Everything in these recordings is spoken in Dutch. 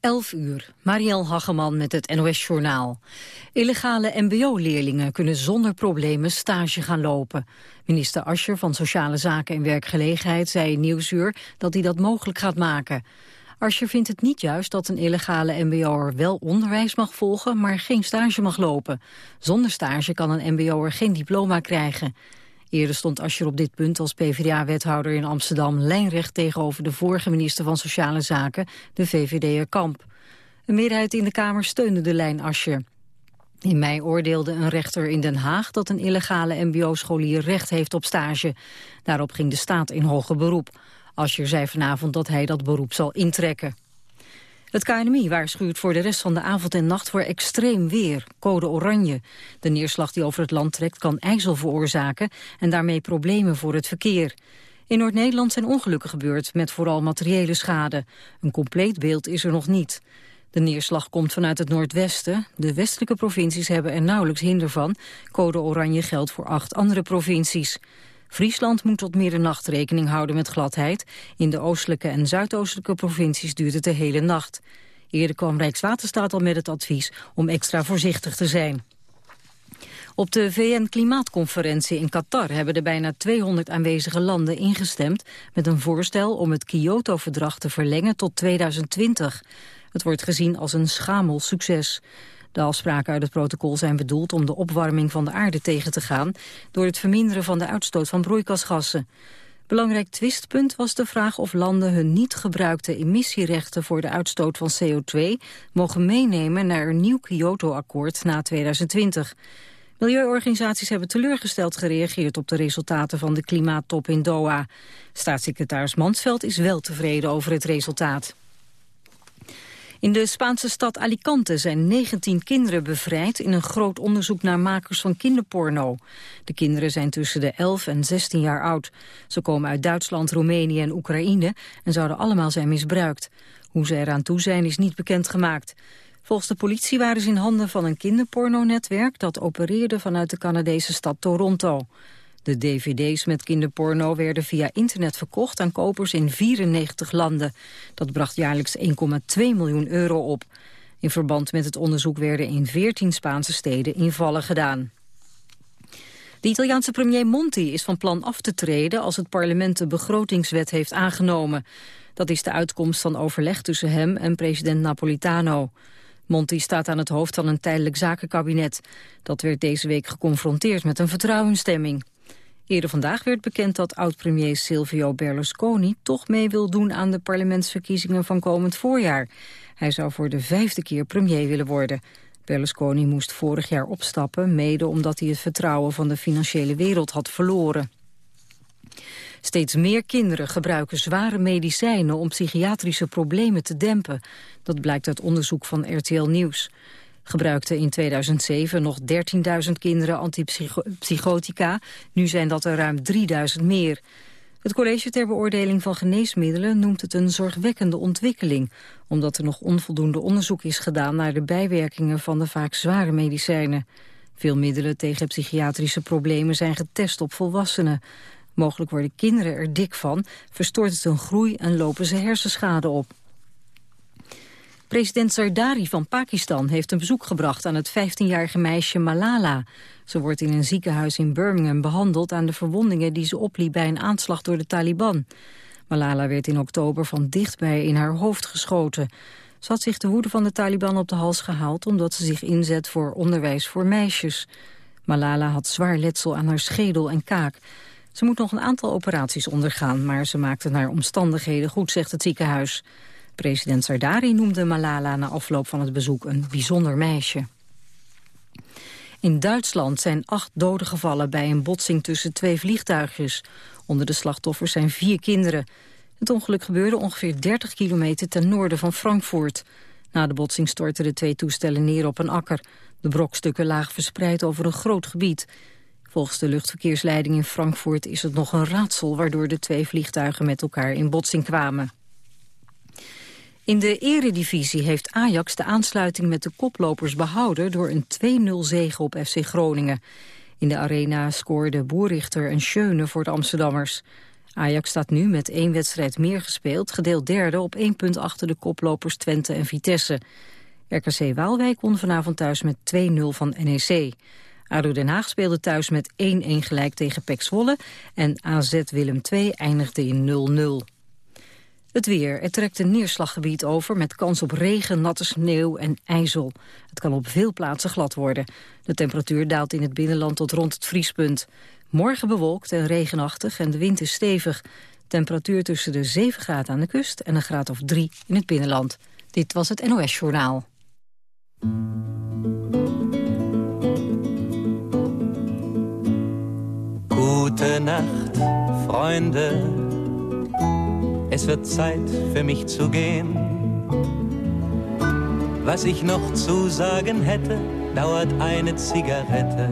11 uur, Marielle Hageman met het NOS-journaal. Illegale mbo-leerlingen kunnen zonder problemen stage gaan lopen. Minister Ascher van Sociale Zaken en Werkgelegenheid zei in Nieuwsuur dat hij dat mogelijk gaat maken. Ascher vindt het niet juist dat een illegale mbo'er wel onderwijs mag volgen, maar geen stage mag lopen. Zonder stage kan een mbo'er geen diploma krijgen. Eerder stond Ascher op dit punt als PvdA-wethouder in Amsterdam lijnrecht tegenover de vorige minister van Sociale Zaken, de VVD'er Kamp. Een meerderheid in de Kamer steunde de lijn Ascher. In mei oordeelde een rechter in Den Haag dat een illegale mbo-scholier recht heeft op stage. Daarop ging de staat in hoger beroep. Ascher zei vanavond dat hij dat beroep zal intrekken. Het KNMI waarschuwt voor de rest van de avond en nacht voor extreem weer, code oranje. De neerslag die over het land trekt kan ijzel veroorzaken en daarmee problemen voor het verkeer. In Noord-Nederland zijn ongelukken gebeurd met vooral materiële schade. Een compleet beeld is er nog niet. De neerslag komt vanuit het noordwesten. De westelijke provincies hebben er nauwelijks hinder van. Code oranje geldt voor acht andere provincies. Friesland moet tot middernacht rekening houden met gladheid. In de oostelijke en zuidoostelijke provincies duurt het de hele nacht. Eerder kwam Rijkswaterstaat al met het advies om extra voorzichtig te zijn. Op de VN-klimaatconferentie in Qatar hebben de bijna 200 aanwezige landen ingestemd met een voorstel om het Kyoto-verdrag te verlengen tot 2020. Het wordt gezien als een schamel succes. De afspraken uit het protocol zijn bedoeld om de opwarming van de aarde tegen te gaan... door het verminderen van de uitstoot van broeikasgassen. Belangrijk twistpunt was de vraag of landen hun niet gebruikte emissierechten voor de uitstoot van CO2 mogen meenemen naar een nieuw Kyoto-akkoord na 2020. Milieuorganisaties hebben teleurgesteld gereageerd op de resultaten van de klimaattop in Doha. Staatssecretaris Mansveld is wel tevreden over het resultaat. In de Spaanse stad Alicante zijn 19 kinderen bevrijd... in een groot onderzoek naar makers van kinderporno. De kinderen zijn tussen de 11 en 16 jaar oud. Ze komen uit Duitsland, Roemenië en Oekraïne... en zouden allemaal zijn misbruikt. Hoe ze eraan toe zijn is niet bekendgemaakt. Volgens de politie waren ze in handen van een kinderpornonetwerk... dat opereerde vanuit de Canadese stad Toronto. De dvd's met kinderporno werden via internet verkocht aan kopers in 94 landen. Dat bracht jaarlijks 1,2 miljoen euro op. In verband met het onderzoek werden in 14 Spaanse steden invallen gedaan. De Italiaanse premier Monti is van plan af te treden als het parlement de begrotingswet heeft aangenomen. Dat is de uitkomst van overleg tussen hem en president Napolitano. Monti staat aan het hoofd van een tijdelijk zakenkabinet. Dat werd deze week geconfronteerd met een vertrouwensstemming. Eerder vandaag werd bekend dat oud-premier Silvio Berlusconi toch mee wil doen aan de parlementsverkiezingen van komend voorjaar. Hij zou voor de vijfde keer premier willen worden. Berlusconi moest vorig jaar opstappen, mede omdat hij het vertrouwen van de financiële wereld had verloren. Steeds meer kinderen gebruiken zware medicijnen om psychiatrische problemen te dempen. Dat blijkt uit onderzoek van RTL Nieuws gebruikten in 2007 nog 13.000 kinderen antipsychotica. Nu zijn dat er ruim 3.000 meer. Het College ter Beoordeling van Geneesmiddelen noemt het een zorgwekkende ontwikkeling, omdat er nog onvoldoende onderzoek is gedaan naar de bijwerkingen van de vaak zware medicijnen. Veel middelen tegen psychiatrische problemen zijn getest op volwassenen. Mogelijk worden kinderen er dik van, verstoort het hun groei en lopen ze hersenschade op. President Zardari van Pakistan heeft een bezoek gebracht aan het 15-jarige meisje Malala. Ze wordt in een ziekenhuis in Birmingham behandeld aan de verwondingen die ze opliep bij een aanslag door de Taliban. Malala werd in oktober van dichtbij in haar hoofd geschoten. Ze had zich de woede van de Taliban op de hals gehaald omdat ze zich inzet voor onderwijs voor meisjes. Malala had zwaar letsel aan haar schedel en kaak. Ze moet nog een aantal operaties ondergaan, maar ze maakte naar omstandigheden goed, zegt het ziekenhuis. President Sardari noemde Malala na afloop van het bezoek een bijzonder meisje. In Duitsland zijn acht doden gevallen bij een botsing tussen twee vliegtuigjes. Onder de slachtoffers zijn vier kinderen. Het ongeluk gebeurde ongeveer 30 kilometer ten noorden van Frankfurt. Na de botsing stortten de twee toestellen neer op een akker. De brokstukken lagen verspreid over een groot gebied. Volgens de luchtverkeersleiding in Frankfurt is het nog een raadsel... waardoor de twee vliegtuigen met elkaar in botsing kwamen. In de eredivisie heeft Ajax de aansluiting met de koplopers behouden... door een 2-0 zege op FC Groningen. In de arena scoorde Boerichter en Schöne voor de Amsterdammers. Ajax staat nu met één wedstrijd meer gespeeld, gedeeld derde op één punt achter de koplopers Twente en Vitesse. RKC Waalwijk won vanavond thuis met 2-0 van NEC. ADO Den Haag speelde thuis met 1-1 gelijk tegen Pek Zwolle en AZ Willem II eindigde in 0-0. Het weer. Er trekt een neerslaggebied over met kans op regen, natte sneeuw en ijzel. Het kan op veel plaatsen glad worden. De temperatuur daalt in het binnenland tot rond het vriespunt. Morgen bewolkt en regenachtig en de wind is stevig. Temperatuur tussen de 7 graden aan de kust en een graad of 3 in het binnenland. Dit was het NOS Journaal. Gute Nacht, Freunde. Es wird Zeit für mich zu gehen. Was ich noch zu sagen hätte, dauert eine Zigarette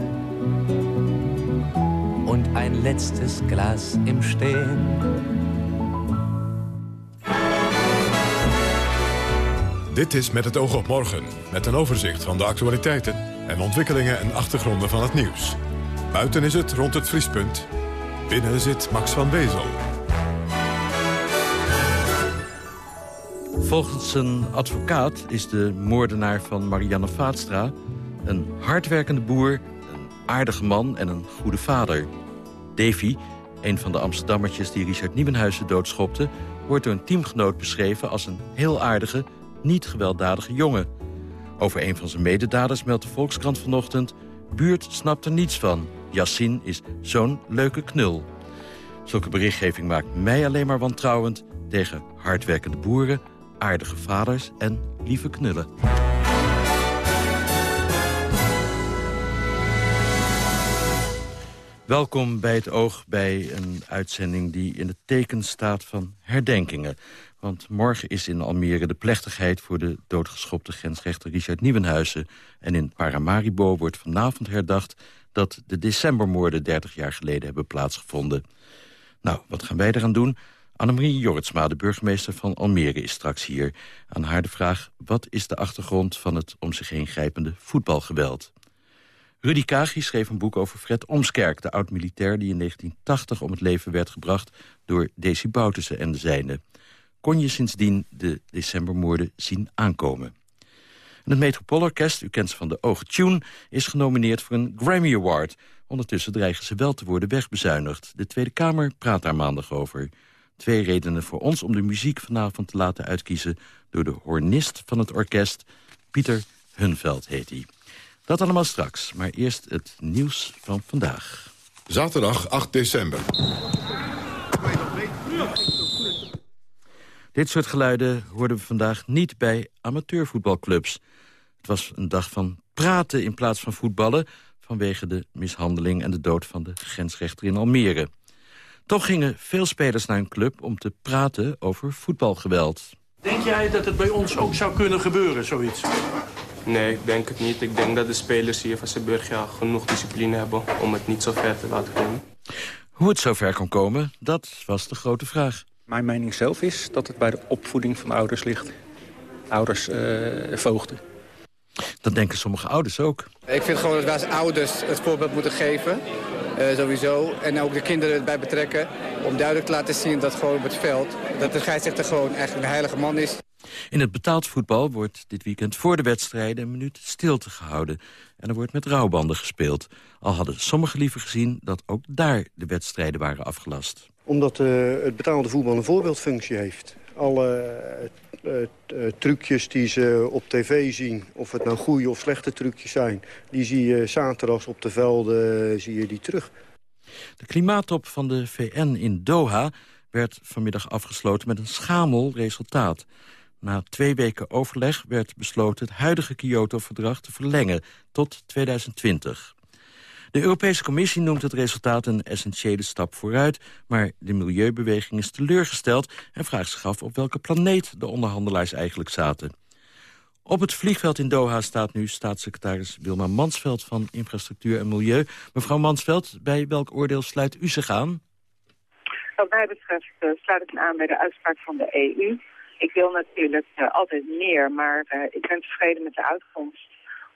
und ein letztes Glas im Stehen. Dit is Met het oog op morgen, met een overzicht van de actualiteiten en ontwikkelingen en achtergronden van het nieuws. Buiten is het rond het vriespunt. Binnen zit Max van Wezel. Volgens een advocaat is de moordenaar van Marianne Vaatstra... een hardwerkende boer, een aardige man en een goede vader. Davy, een van de Amsterdammertjes die Richard Nieuwenhuizen doodschopte... wordt door een teamgenoot beschreven als een heel aardige, niet gewelddadige jongen. Over een van zijn mededaders meldt de Volkskrant vanochtend... buurt snapt er niets van. Yassin is zo'n leuke knul. Zulke berichtgeving maakt mij alleen maar wantrouwend... tegen hardwerkende boeren, aardige vaders en lieve knullen. Welkom bij het oog bij een uitzending die in het teken staat van herdenkingen. Want morgen is in Almere de plechtigheid voor de doodgeschopte grensrechter Richard Nieuwenhuizen. En in Paramaribo wordt vanavond herdacht dat de decembermoorden 30 jaar geleden hebben plaatsgevonden. Nou, wat gaan wij eraan doen? Annemarie Jorritsma, de burgemeester van Almere, is straks hier. Aan haar de vraag, wat is de achtergrond van het om zich heen grijpende voetbalgeweld? Rudy Kagi schreef een boek over Fred Omskerk, de oud-militair... die in 1980 om het leven werd gebracht door Desi Boutussen en de zijne. Kon je sindsdien de decembermoorden zien aankomen? En het Metropoolorkest, u kent ze van de Oog Tune... is genomineerd voor een Grammy Award. Ondertussen dreigen ze wel te worden wegbezuinigd. De Tweede Kamer praat daar maandag over. Twee redenen voor ons om de muziek vanavond te laten uitkiezen... door de hornist van het orkest, Pieter Hunveld heet hij. Dat allemaal straks, maar eerst het nieuws van vandaag. Zaterdag 8 december. Dit soort geluiden hoorden we vandaag niet bij amateurvoetbalclubs. Het was een dag van praten in plaats van voetballen... vanwege de mishandeling en de dood van de grensrechter in Almere. Toch gingen veel spelers naar een club om te praten over voetbalgeweld. Denk jij dat het bij ons ook zou kunnen gebeuren, zoiets? Nee, ik denk het niet. Ik denk dat de spelers hier van Zeeburg ja, genoeg discipline hebben om het niet zo ver te laten komen. Hoe het zo ver kon komen, dat was de grote vraag. Mijn mening zelf is dat het bij de opvoeding van ouders ligt. Ouders, uh, voogden. Dat denken sommige ouders ook. Ik vind gewoon dat wij als ouders het voorbeeld moeten geven. Uh, sowieso. En ook de kinderen erbij betrekken. Om duidelijk te laten zien dat gewoon op het veld... dat de scheidsrechter gewoon eigenlijk een heilige man is. In het betaald voetbal wordt dit weekend voor de wedstrijden een minuut stilte gehouden. En er wordt met rouwbanden gespeeld. Al hadden sommigen liever gezien dat ook daar de wedstrijden waren afgelast. Omdat uh, het betaalde voetbal een voorbeeldfunctie heeft. Alle uh, uh, trucjes die ze op tv zien, of het nou goede of slechte trucjes zijn... die zie je zaterdags op de velden zie je die terug. De klimaattop van de VN in Doha werd vanmiddag afgesloten met een schamel resultaat. Na twee weken overleg werd besloten het huidige Kyoto-verdrag te verlengen tot 2020. De Europese Commissie noemt het resultaat een essentiële stap vooruit... maar de milieubeweging is teleurgesteld en vraagt zich af... op welke planeet de onderhandelaars eigenlijk zaten. Op het vliegveld in Doha staat nu staatssecretaris Wilma Mansveld... van Infrastructuur en Milieu. Mevrouw Mansveld, bij welk oordeel sluit u zich aan? Wat mij betreft uh, sluit ik me aan bij de uitspraak van de EU... Ik wil natuurlijk uh, altijd meer, maar uh, ik ben tevreden met de uitkomst.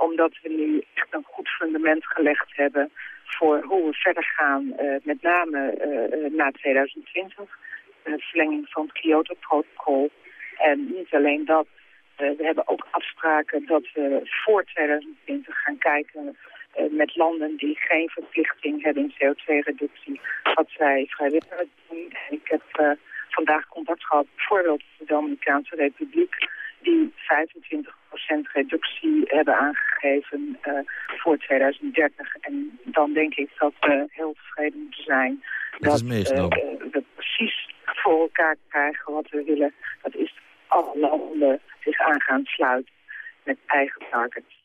Omdat we nu echt een goed fundament gelegd hebben voor hoe we verder gaan, met name na 2020. De verlenging van het Kyoto-protocol. En niet alleen dat, we hebben ook afspraken dat we voor 2020 gaan kijken met landen die geen verplichting hebben in CO2-reductie, wat zij vrijwillig doen. ik heb vandaag contact gehad, bijvoorbeeld de Dominicaanse Republiek, die 25% reductie hebben aangegeven uh, voor 2030. En dan denk ik dat we heel tevreden moeten zijn dat, uh, we precies voor elkaar krijgen wat we willen. Dat is alle landen zich aan gaan sluiten met eigen targets.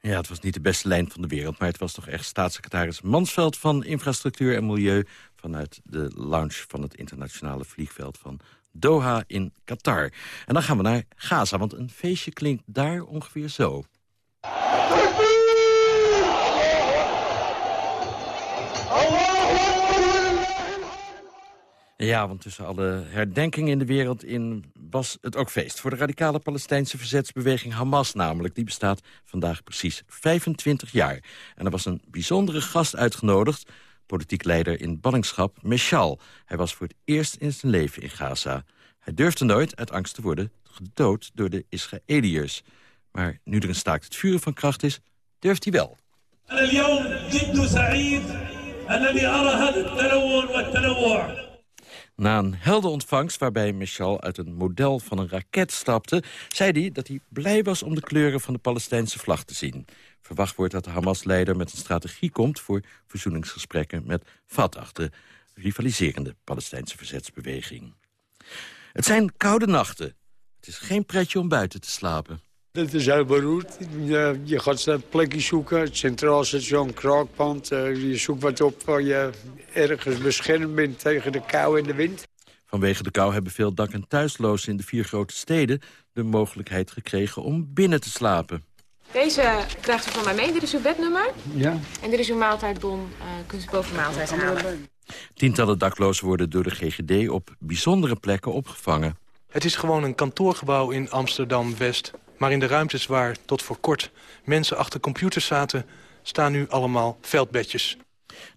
Ja, het was niet de beste lijn van de wereld... maar het was toch echt staatssecretaris Mansveld van Infrastructuur en Milieu... vanuit de lounge van het internationale vliegveld van Doha in Qatar. En dan gaan we naar Gaza, want een feestje klinkt daar ongeveer zo. Ja, want tussen alle herdenkingen in de wereld in was het ook feest. Voor de radicale Palestijnse verzetsbeweging Hamas namelijk. Die bestaat vandaag precies 25 jaar. En er was een bijzondere gast uitgenodigd. Politiek leider in ballingschap, Meshal. Hij was voor het eerst in zijn leven in Gaza. Hij durfde nooit uit angst te worden gedood door de Israëliërs. Maar nu er een staakt het vuren van kracht is, durft hij wel. Na een helder ontvangst waarbij Michel uit een model van een raket stapte... zei hij dat hij blij was om de kleuren van de Palestijnse vlag te zien. Verwacht wordt dat de Hamas-leider met een strategie komt... voor verzoeningsgesprekken met Fatah, de rivaliserende Palestijnse verzetsbeweging. Het zijn koude nachten. Het is geen pretje om buiten te slapen. Het is heel beroerd. Je, je gaat een plekje zoeken, het centraal station, kraakpand. Uh, je zoekt wat op waar je ergens beschermd bent tegen de kou en de wind. Vanwege de kou hebben veel dak- en thuislozen in de vier grote steden... de mogelijkheid gekregen om binnen te slapen. Deze krijgt u van mij mee. Dit is uw bednummer. Ja. En dit is uw maaltijdbon. Uh, kunt u boven maaltijd halen. Tientallen daklozen worden door de GGD op bijzondere plekken opgevangen. Het is gewoon een kantoorgebouw in Amsterdam-West. Maar in de ruimtes waar tot voor kort mensen achter computers zaten... staan nu allemaal veldbedjes.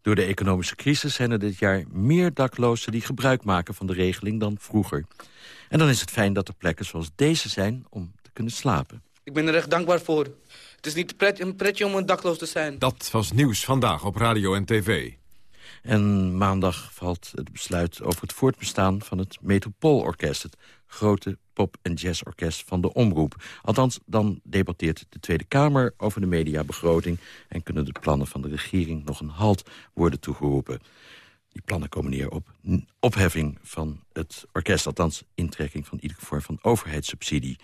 Door de economische crisis zijn er dit jaar meer daklozen... die gebruik maken van de regeling dan vroeger. En dan is het fijn dat er plekken zoals deze zijn om te kunnen slapen. Ik ben er echt dankbaar voor. Het is niet een pretje om een dakloos te zijn. Dat was nieuws vandaag op radio en tv. En maandag valt het besluit over het voortbestaan van het Metropoolorkest... het grote pop- en jazzorkest van de Omroep. Althans, dan debatteert de Tweede Kamer over de mediabegroting... en kunnen de plannen van de regering nog een halt worden toegeroepen. Die plannen komen neer op opheffing van het orkest... althans intrekking van iedere vorm van overheidssubsidie.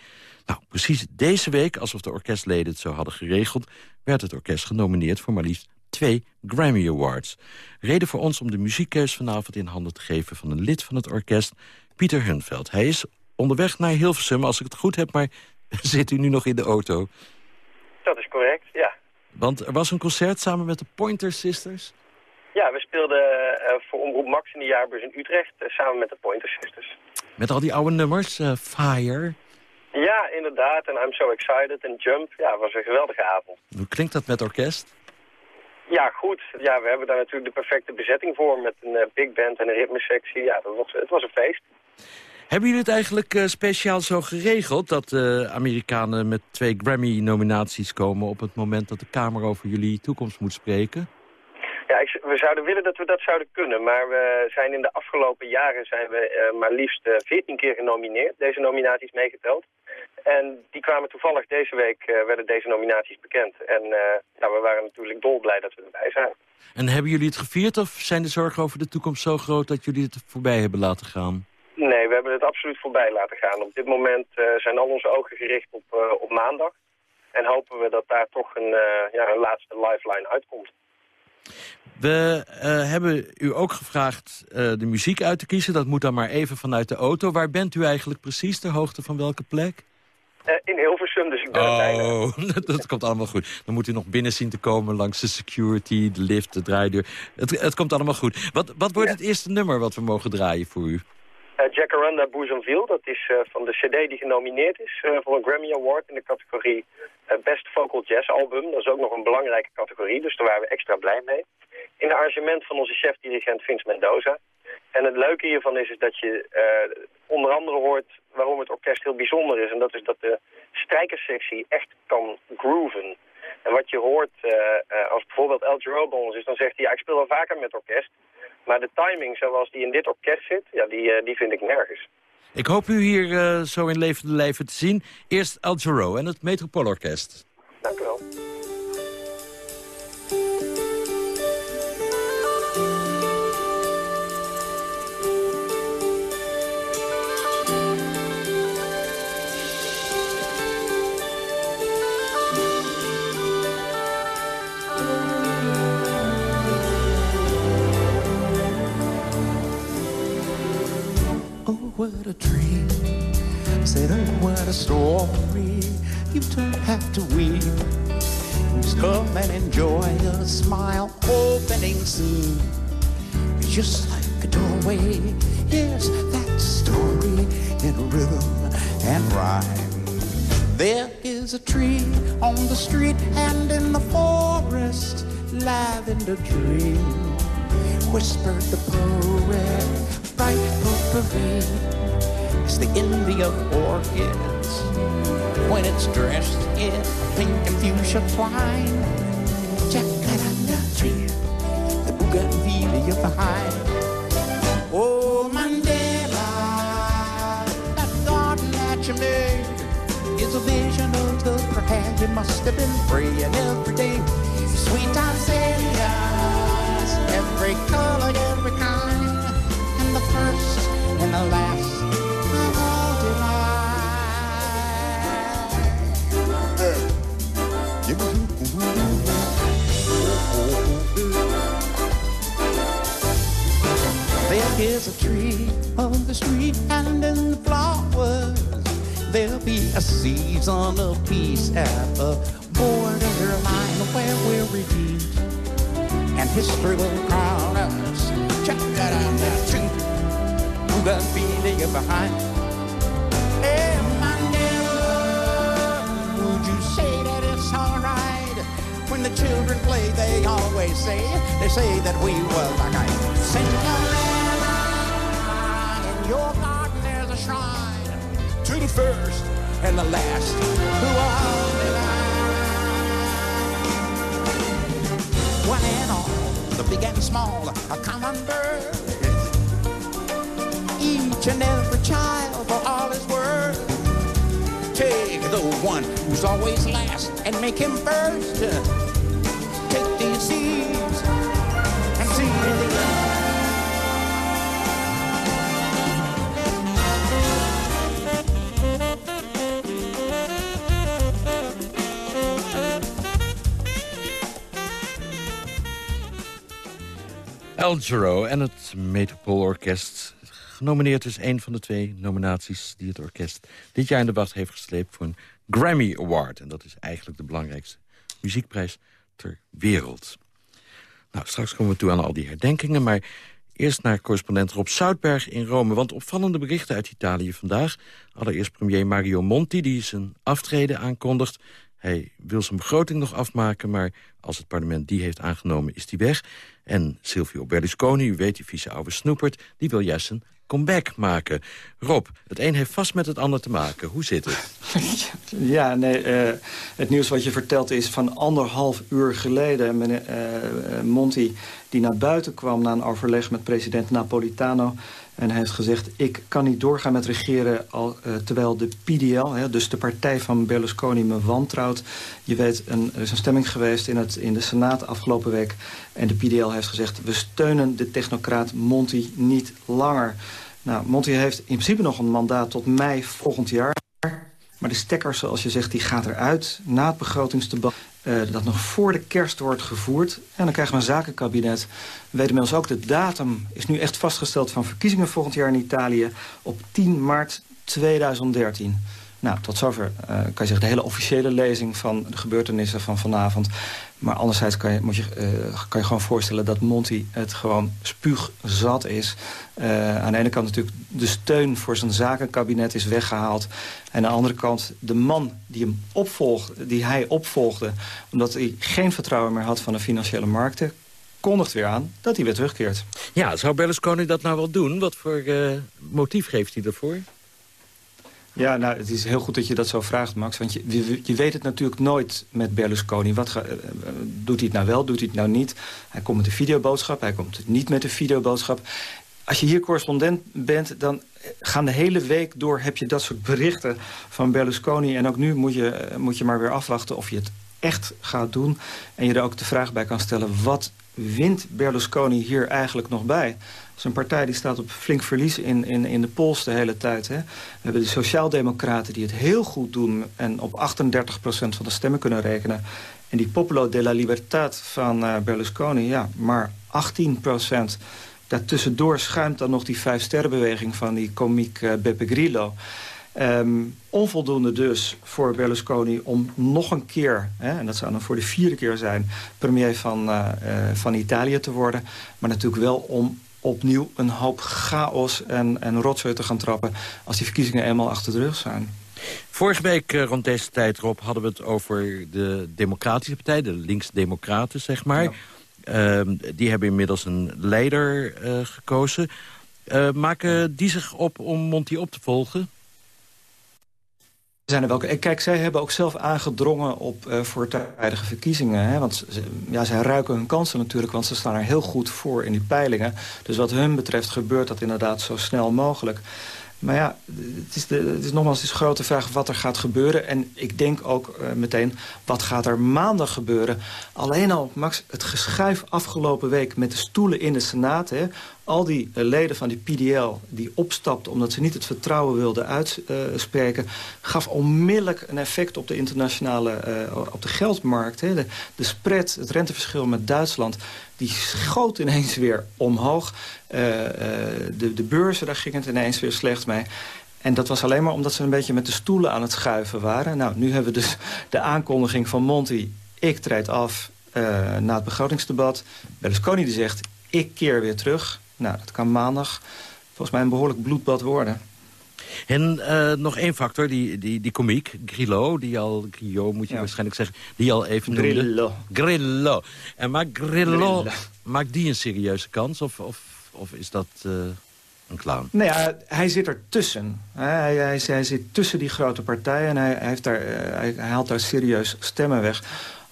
Nou, precies deze week, alsof de orkestleden het zo hadden geregeld... werd het orkest genomineerd voor maar liefst twee Grammy Awards. Reden voor ons om de muziekkeus vanavond in handen te geven... van een lid van het orkest, Pieter Hunveld. Hij is onderweg naar Hilversum, als ik het goed heb... maar zit u nu nog in de auto? Dat is correct, ja. Want er was een concert samen met de Pointer Sisters? Ja, we speelden uh, voor Omroep Max in de jaarbeurs in Utrecht... Uh, samen met de Pointer Sisters. Met al die oude nummers, uh, Fire... Ja, inderdaad. En I'm So Excited en Jump. Ja, het was een geweldige avond. Hoe klinkt dat met orkest? Ja, goed. Ja, we hebben daar natuurlijk de perfecte bezetting voor met een uh, big band en een ritmesectie. Ja, dat was, het was een feest. Hebben jullie het eigenlijk uh, speciaal zo geregeld dat uh, Amerikanen met twee Grammy-nominaties komen op het moment dat de Kamer over jullie toekomst moet spreken? Ja, ik, we zouden willen dat we dat zouden kunnen, maar we zijn in de afgelopen jaren zijn we uh, maar liefst veertien keer genomineerd, deze nominaties meegeteld. En die kwamen toevallig deze week, uh, werden deze nominaties bekend. En nou, we waren natuurlijk dolblij dat we erbij zijn. En hebben jullie het gevierd of zijn de zorgen over de toekomst zo groot dat jullie het voorbij hebben laten gaan? Nee, we hebben het absoluut voorbij laten gaan. Op dit moment zijn al onze ogen gericht op, op maandag. En hopen we dat daar toch een, ja, een laatste lifeline uitkomt. We hebben u ook gevraagd de muziek uit te kiezen. Dat moet dan maar even vanuit de auto. Waar bent u eigenlijk precies, ter hoogte van welke plek? Uh, in Hilversum, dus ik ben Oh, dat komt allemaal goed. Dan moet u nog binnen zien te komen langs de security, de lift, de draaideur. Het, het komt allemaal goed. Wat, wat wordt ja. het eerste nummer wat we mogen draaien voor u? Uh, Jacaranda Bouzonville. Dat is van de cd die genomineerd is voor een Grammy Award in de categorie Best Vocal Jazz Album. Dat is ook nog een belangrijke categorie, dus daar waren we extra blij mee. In de arrangement van onze chef-dirigent Vince Mendoza. En het leuke hiervan is, is dat je onder andere hoort waarom het orkest heel bijzonder is. En dat is dat de strijkerssectie echt kan grooven. En wat je hoort, als bijvoorbeeld El Giro ons is, dan zegt hij, ja, ik speel wel vaker met orkest. Maar de timing zoals die in dit orkest zit, ja, die, uh, die vind ik nergens. Ik hoop u hier zo in levende lijven te zien. Eerst El Giro en het Metropoolorkest. Dank u wel. What a dream. I Said, oh, what a story. You don't have to weep. Just come and enjoy a smile opening soon. Just like a doorway. Yes, that story in rhythm and rhyme. There is a tree on the street and in the forest, lavender dream. Whispered the poet bright potpourri. It's the India of orchids when it's dressed in pink and fuchsia twine. Jacaranda tree, the bougainvillea vine. Oh, Mandela, that garden that you made is a vision of the prayer you must have been praying every day. Sweet azaleas, every color, every kind and the first all There is a tree on the street and in the flowers. There'll be a season of peace at the borderline where we're redeemed. And history will crown us. Check that out that feeling behind. Hey, Mandela, would you say that it's alright? When the children play, they always say, they say that we were like a Cinderella. In your garden there's a shrine to the first and the last who are divine. One and all, the big and small, a common bird each and every child for all his worth. Take the one who's always last and make him first. Take these seeds and see the El Giro en het Metropoolorkest genomineerd is een van de twee nominaties die het orkest dit jaar in de wacht heeft gesleept voor een Grammy Award. En dat is eigenlijk de belangrijkste muziekprijs ter wereld. Nou, straks komen we toe aan al die herdenkingen, maar eerst naar correspondent Rob Zoutberg in Rome. Want opvallende berichten uit Italië vandaag. Allereerst premier Mario Monti, die zijn aftreden aankondigt. Hij wil zijn begroting nog afmaken, maar als het parlement die heeft aangenomen, is die weg. En Silvio Berlusconi, u weet, die vieze oude snoepert, die wil juist een comeback maken. Rob, het een heeft vast met het ander te maken. Hoe zit het? Ja, nee, uh, het nieuws wat je vertelt is van anderhalf uur geleden. Meneer uh, Monti die naar buiten kwam na een overleg met president Napolitano... En hij heeft gezegd, ik kan niet doorgaan met regeren... Al, uh, terwijl de PDL, hè, dus de partij van Berlusconi, me wantrouwt. Je weet, een, er is een stemming geweest in, het, in de Senaat afgelopen week... en de PDL heeft gezegd, we steunen de technocraat Monti niet langer. Nou, Monti heeft in principe nog een mandaat tot mei volgend jaar... Maar de stekker, zoals je zegt, die gaat eruit na het begrotingsdebat. Uh, dat nog voor de kerst wordt gevoerd. En dan krijgen we een zakenkabinet. We weten inmiddels ook, de datum is nu echt vastgesteld... van verkiezingen volgend jaar in Italië op 10 maart 2013. Nou, tot zover kan je zeggen de hele officiële lezing van de gebeurtenissen van vanavond. Maar anderzijds kan je, moet je, kan je gewoon voorstellen dat Monty het gewoon spuugzat is. aan de ene kant natuurlijk de steun voor zijn zakenkabinet is weggehaald. En aan de andere kant de man die, hem opvolgde, die hij opvolgde... omdat hij geen vertrouwen meer had van de financiële markten kondigt weer aan dat hij weer terugkeert. Ja, zou Berlusconi dat nou wel doen? Wat voor uh, motief geeft hij ervoor? Ja, nou, het is heel goed dat je dat zo vraagt, Max. Want je, je, weet het natuurlijk nooit met Berlusconi. Wat ga, uh, doet hij het nou wel, doet hij het nou niet? Hij komt met een videoboodschap, hij komt niet met een videoboodschap. Als je hier correspondent bent, dan gaan de hele week door... heb je dat soort berichten van Berlusconi. En ook nu moet je, moet je maar weer afwachten of je het echt gaat doen. En je er ook de vraag bij kan stellen... wat wint Berlusconi hier eigenlijk nog bij? Zijn partij die staat op flink verlies in, in, in de pols de hele tijd. Hè. We hebben de Sociaaldemocraten die het heel goed doen... en op 38% van de stemmen kunnen rekenen. En die Popolo della Libertad van uh, Berlusconi, ja, maar 18%. Daartussendoor schuimt dan nog die vijf-sterrenbeweging van die komiek uh, Beppe Grillo... Um, onvoldoende dus voor Berlusconi om nog een keer... Hè, en dat zou dan voor de vierde keer zijn... premier van, uh, van Italië te worden. Maar natuurlijk wel om opnieuw een hoop chaos en, en rotzooi te gaan trappen... als die verkiezingen eenmaal achter de rug zijn. Vorige week uh, rond deze tijd, Rob, hadden we het over de Democratische Partij... de links-democraten, zeg maar. Ja. Uh, die hebben inmiddels een leider uh, gekozen. Uh, maken die zich op om Monti op te volgen? Zijn er welke? Kijk, zij hebben ook zelf aangedrongen op uh, voortijdige verkiezingen. Hè? Want ja, zij ruiken hun kansen natuurlijk, want ze staan er heel goed voor in die peilingen. Dus wat hun betreft gebeurt dat inderdaad zo snel mogelijk. Maar ja, het is, het is nogmaals een grote vraag wat er gaat gebeuren. En ik denk ook uh, meteen, wat gaat er maandag gebeuren? Alleen al, Max, het geschuif afgelopen week met de stoelen in de Senaat... Hè, al die uh, leden van die PDL die opstapten... omdat ze niet het vertrouwen wilden uitspreken... Gaf onmiddellijk een effect op de internationale uh, op de geldmarkt. Hè. De spread, het renteverschil met Duitsland... die schoot ineens weer omhoog. de, de beurzen, daar ging het ineens weer slecht mee. En dat was alleen maar omdat ze een beetje met de stoelen aan het schuiven waren. Nou, nu hebben we dus de aankondiging van Monti... ik treed af na het begrotingsdebat. Berlusconi die zegt, ik keer weer terug... Nou, dat kan maandag volgens mij een behoorlijk bloedbad worden. En uh, nog één factor, die, die, die komiek, Grillo, die al, Grillo moet je ja. waarschijnlijk zeggen, die al even Grillo. Grillo. En maakt Grillo, Grillo, maakt die een serieuze kans of, of, of is dat uh, een clown? Nee, ja, hij zit er tussen. Hij, hij, hij, zit tussen die grote partijen en hij, hij, heeft daar, uh, hij, haalt daar serieus stemmen weg.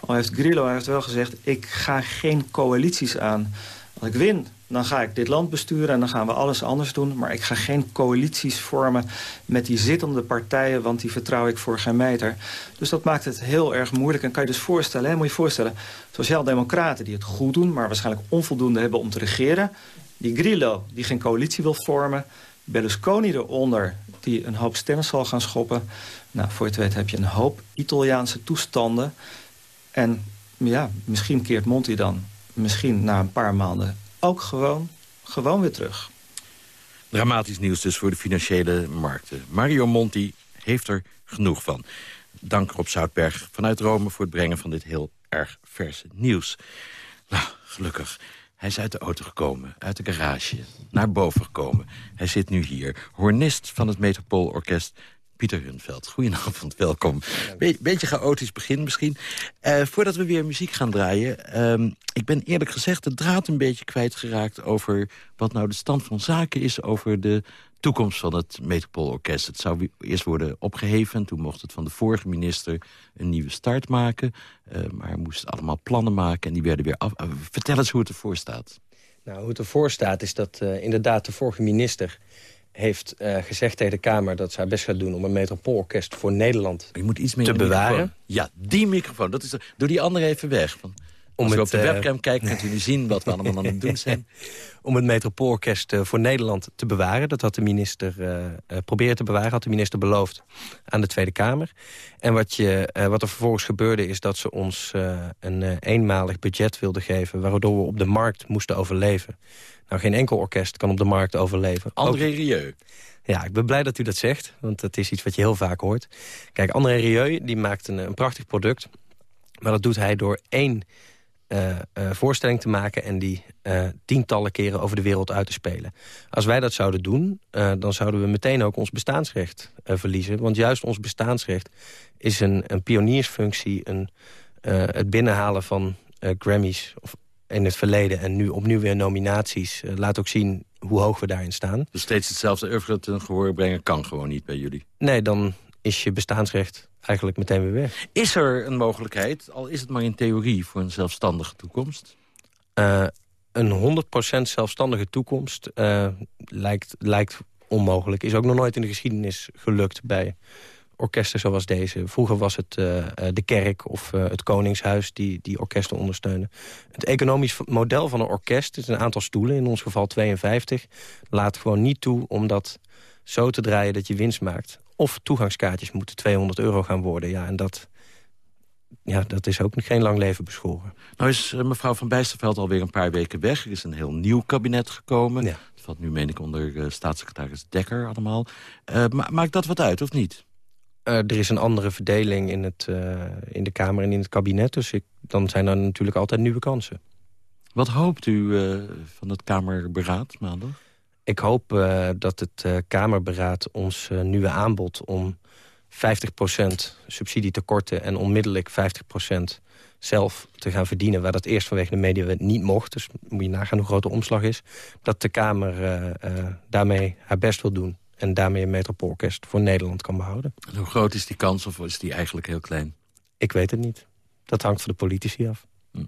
Al heeft Grillo heeft wel gezegd, ik ga geen coalities aan. Als ik win, dan ga ik dit land besturen en dan gaan we alles anders doen. Maar ik ga geen coalities vormen met die zittende partijen... want die vertrouw ik voor geen meter. Dus dat maakt het heel erg moeilijk. En kan je dus voorstellen, hè, moet je voorstellen... sociaaldemocraten die het goed doen, maar waarschijnlijk onvoldoende hebben om te regeren... die Grillo, die geen coalitie wil vormen... Berlusconi eronder, die een hoop stemmen zal gaan schoppen... Nou, voor je het weet heb je een hoop Italiaanse toestanden... En ja, misschien keert Monti dan misschien na een paar maanden ook gewoon, gewoon weer terug. Dramatisch nieuws dus voor de financiële markten. Mario Monti heeft er genoeg van. Dank Rob Zoutberg vanuit Rome voor het brengen van dit heel erg verse nieuws. Nou, gelukkig. Hij is uit de auto gekomen, uit de garage, naar boven gekomen. Hij zit nu hier, hornist van het Metropoolorkest Pieter Hunveld. Goedenavond, welkom. Be beetje chaotisch begin misschien. Uh, voordat we weer muziek gaan draaien... Uh, ik ben eerlijk gezegd de draad een beetje kwijtgeraakt... over wat nou de stand van zaken is... over de toekomst van het Metropoolorkest. Het zou eerst worden opgeheven... en toen mocht het van de vorige minister een nieuwe start maken. Uh, maar moest allemaal plannen maken en die werden weer af... vertel eens hoe het ervoor staat. Nou, hoe het ervoor staat is dat inderdaad de vorige minister heeft uh, gezegd tegen de Kamer dat ze haar best gaat doen... om een metropoolorkest voor Nederland Je moet iets meer te bewaren. Ja, die microfoon. Dat is doe die andere even weg. Van, om Als het, we op de uh, webcam kijken, kunt u nu zien wat we allemaal aan het doen zijn. om het metropoolorkest uh, voor Nederland te bewaren. Dat had de minister uh, proberen te bewaren, had de minister beloofd aan de Tweede Kamer. En wat, je, wat er vervolgens gebeurde is dat ze ons een eenmalig budget wilden geven... waardoor we op de markt moesten overleven. Nou, geen enkel orkest kan op de markt overleven. André Rieu. Ja, ik ben blij dat u dat zegt, want het is iets wat je heel vaak hoort. Kijk, André Rieu die maakt een, een prachtig product... maar dat doet hij door één voorstelling te maken... en die uh, tientallen keren over de wereld uit te spelen. Als wij dat zouden doen, dan zouden we meteen ook ons bestaansrecht verliezen. Want juist ons bestaansrecht is een, een pioniersfunctie... Een, het binnenhalen van Grammys of in het verleden... en nu opnieuw weer nominaties, laat ook zien hoe hoog we daarin staan. Dus steeds hetzelfde oeuvre ten gehoor brengen kan gewoon niet bij jullie? Nee, dan is je bestaansrecht eigenlijk meteen weer weg. Is er een mogelijkheid, al is het maar in theorie... voor een zelfstandige toekomst? Uh, een 100% zelfstandige toekomst uh, lijkt, lijkt onmogelijk. Is ook nog nooit in de geschiedenis gelukt bij orkesten zoals deze. Vroeger was het uh, de kerk of uh, het koningshuis die, die orkesten ondersteunen. Het economisch model van een orkest, is een aantal stoelen, in ons geval 52... laat gewoon niet toe om dat zo te draaien dat je winst maakt. Of toegangskaartjes moeten 200 euro gaan worden. Ja, en dat, ja, dat is ook geen lang leven beschoren. Nou is mevrouw van Bijsterveld alweer een paar weken weg. Er is een heel nieuw kabinet gekomen. Ja. Dat valt nu, meen ik, onder staatssecretaris Dekker allemaal. Uh, ma maakt dat wat uit, of niet? Uh, er is een andere verdeling in, het, in de Kamer en in het kabinet. Dus ik, dan zijn er natuurlijk altijd nieuwe kansen. Wat hoopt u van het Kamerberaad maandag? Ik hoop dat het Kamerberaad ons nieuwe aanbod om 50% subsidie te korten... en onmiddellijk 50% zelf te gaan verdienen... waar dat eerst vanwege de mediawet niet mocht. Dus moet je nagaan hoe groot de omslag is. Dat de Kamer daarmee haar best wil doen en daarmee een metropoolorkest voor Nederland kan behouden. En hoe groot is die kans of is die eigenlijk heel klein? Ik weet het niet. Dat hangt van de politici af. Hm.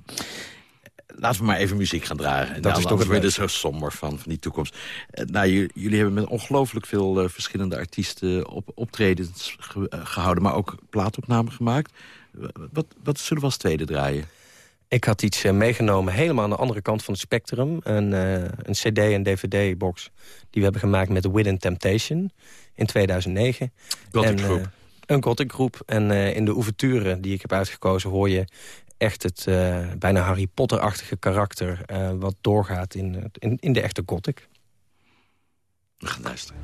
Laten we maar even muziek gaan dragen. Dat is toch het weer zo somber van, van die toekomst. nou, jullie hebben met ongelooflijk veel uh, verschillende artiesten op, optredens ge uh, gehouden... maar ook plaatopnamen gemaakt. Wat, wat zullen we als tweede draaien? Ik had iets uh, meegenomen helemaal aan de andere kant van het spectrum. Een, uh, een cd- en dvd-box die we hebben gemaakt met Within Temptation in 2009. Gothic groep. Uh, een gothic groep. En in de ouverture die ik heb uitgekozen hoor je echt het bijna Harry Potter-achtige karakter... wat doorgaat in, in, in de echte gothic. We gaan luisteren.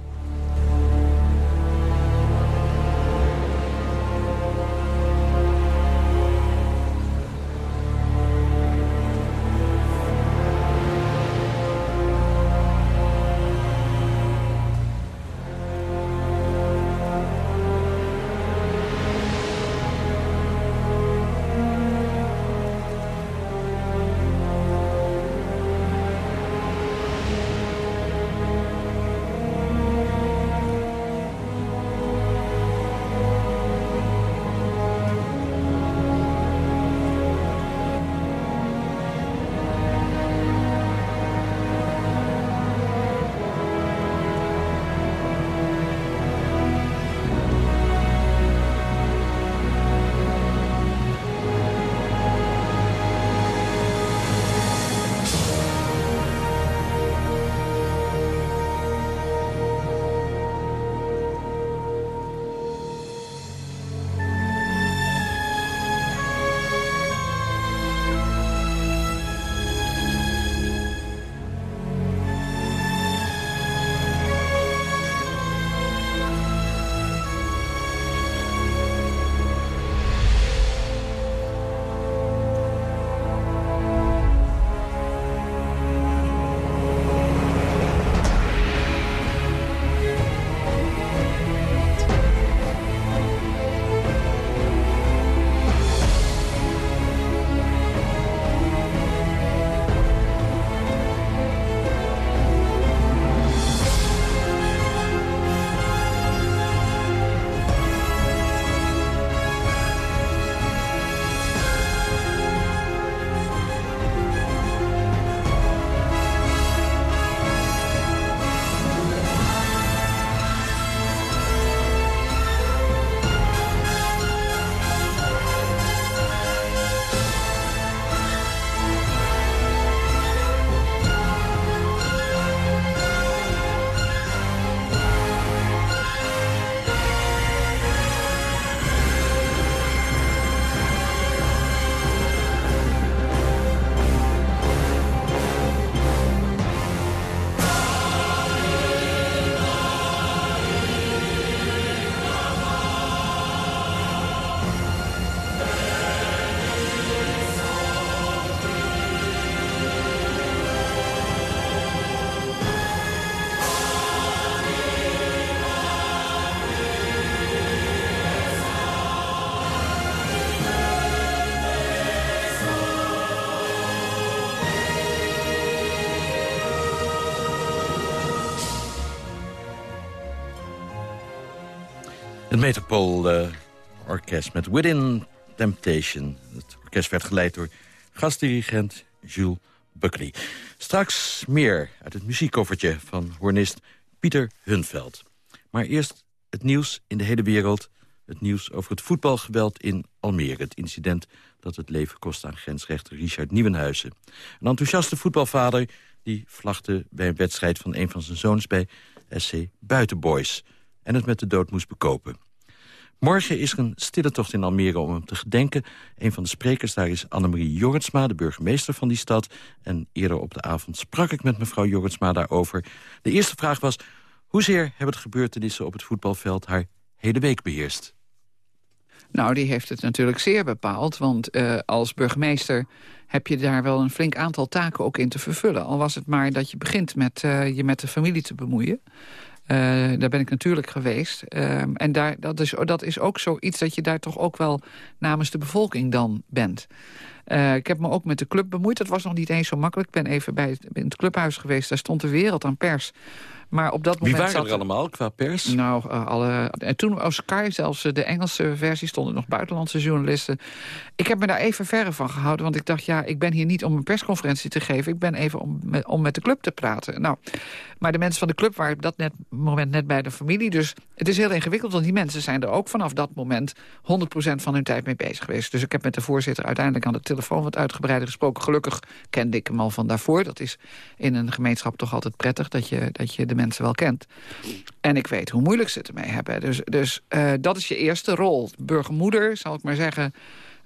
Metropool uh, Orkest met Within Temptation. Het orkest werd geleid door gastdirigent Jules Buckley. Straks meer uit het muziekkoffertje van hornist Pieter Hunveld. Maar eerst het nieuws in de hele wereld. Het nieuws over het voetbalgeweld in Almere. Het incident dat het leven kost aan grensrechter Richard Nieuwenhuizen. Een enthousiaste voetbalvader die vlagde bij een wedstrijd van een van zijn zoons bij SC Buitenboys. En het met de dood moest bekopen. Morgen is er een stille tocht in Almere om hem te gedenken. Een van de sprekers daar is Annemarie Jorritsma, de burgemeester van die stad. En eerder op de avond sprak ik met mevrouw Jorritsma daarover. De eerste vraag was, hoezeer hebben de gebeurtenissen op het voetbalveld haar hele week beheerst? Nou, die heeft het natuurlijk zeer bepaald. Want uh, als burgemeester heb je daar wel een flink aantal taken ook in te vervullen. Al was het maar dat je begint met uh, je met de familie te bemoeien. Uh, daar ben ik natuurlijk geweest. Uh, en daar, dat, is, dat is ook zoiets dat je daar toch ook wel namens de bevolking dan bent. Uh, ik heb me ook met de club bemoeid. Dat was nog niet eens zo makkelijk. Ik ben even bij het, in het clubhuis geweest. Daar stond de wereld aan pers. Maar op dat Wie moment waren er allemaal qua pers? Nou, uh, alle, en toen was Sky, zelfs de Engelse versie, stonden nog buitenlandse journalisten. Ik heb me daar even verre van gehouden, want ik dacht, ja, ik ben hier niet om een persconferentie te geven. Ik ben even om met, om met de club te praten. Nou, maar de mensen van de club waren op dat net, moment net bij de familie. Dus het is heel ingewikkeld, want die mensen zijn er ook vanaf dat moment 100% van hun tijd mee bezig geweest. Dus ik heb met de voorzitter uiteindelijk aan de telefoon wat uitgebreider gesproken. Gelukkig kende ik hem al van daarvoor. Dat is in een gemeenschap toch altijd prettig, dat je, dat je de mensen wel kent. En ik weet hoe moeilijk ze het ermee hebben. Dus, dus uh, dat is je eerste rol. Burgermoeder, zal ik maar zeggen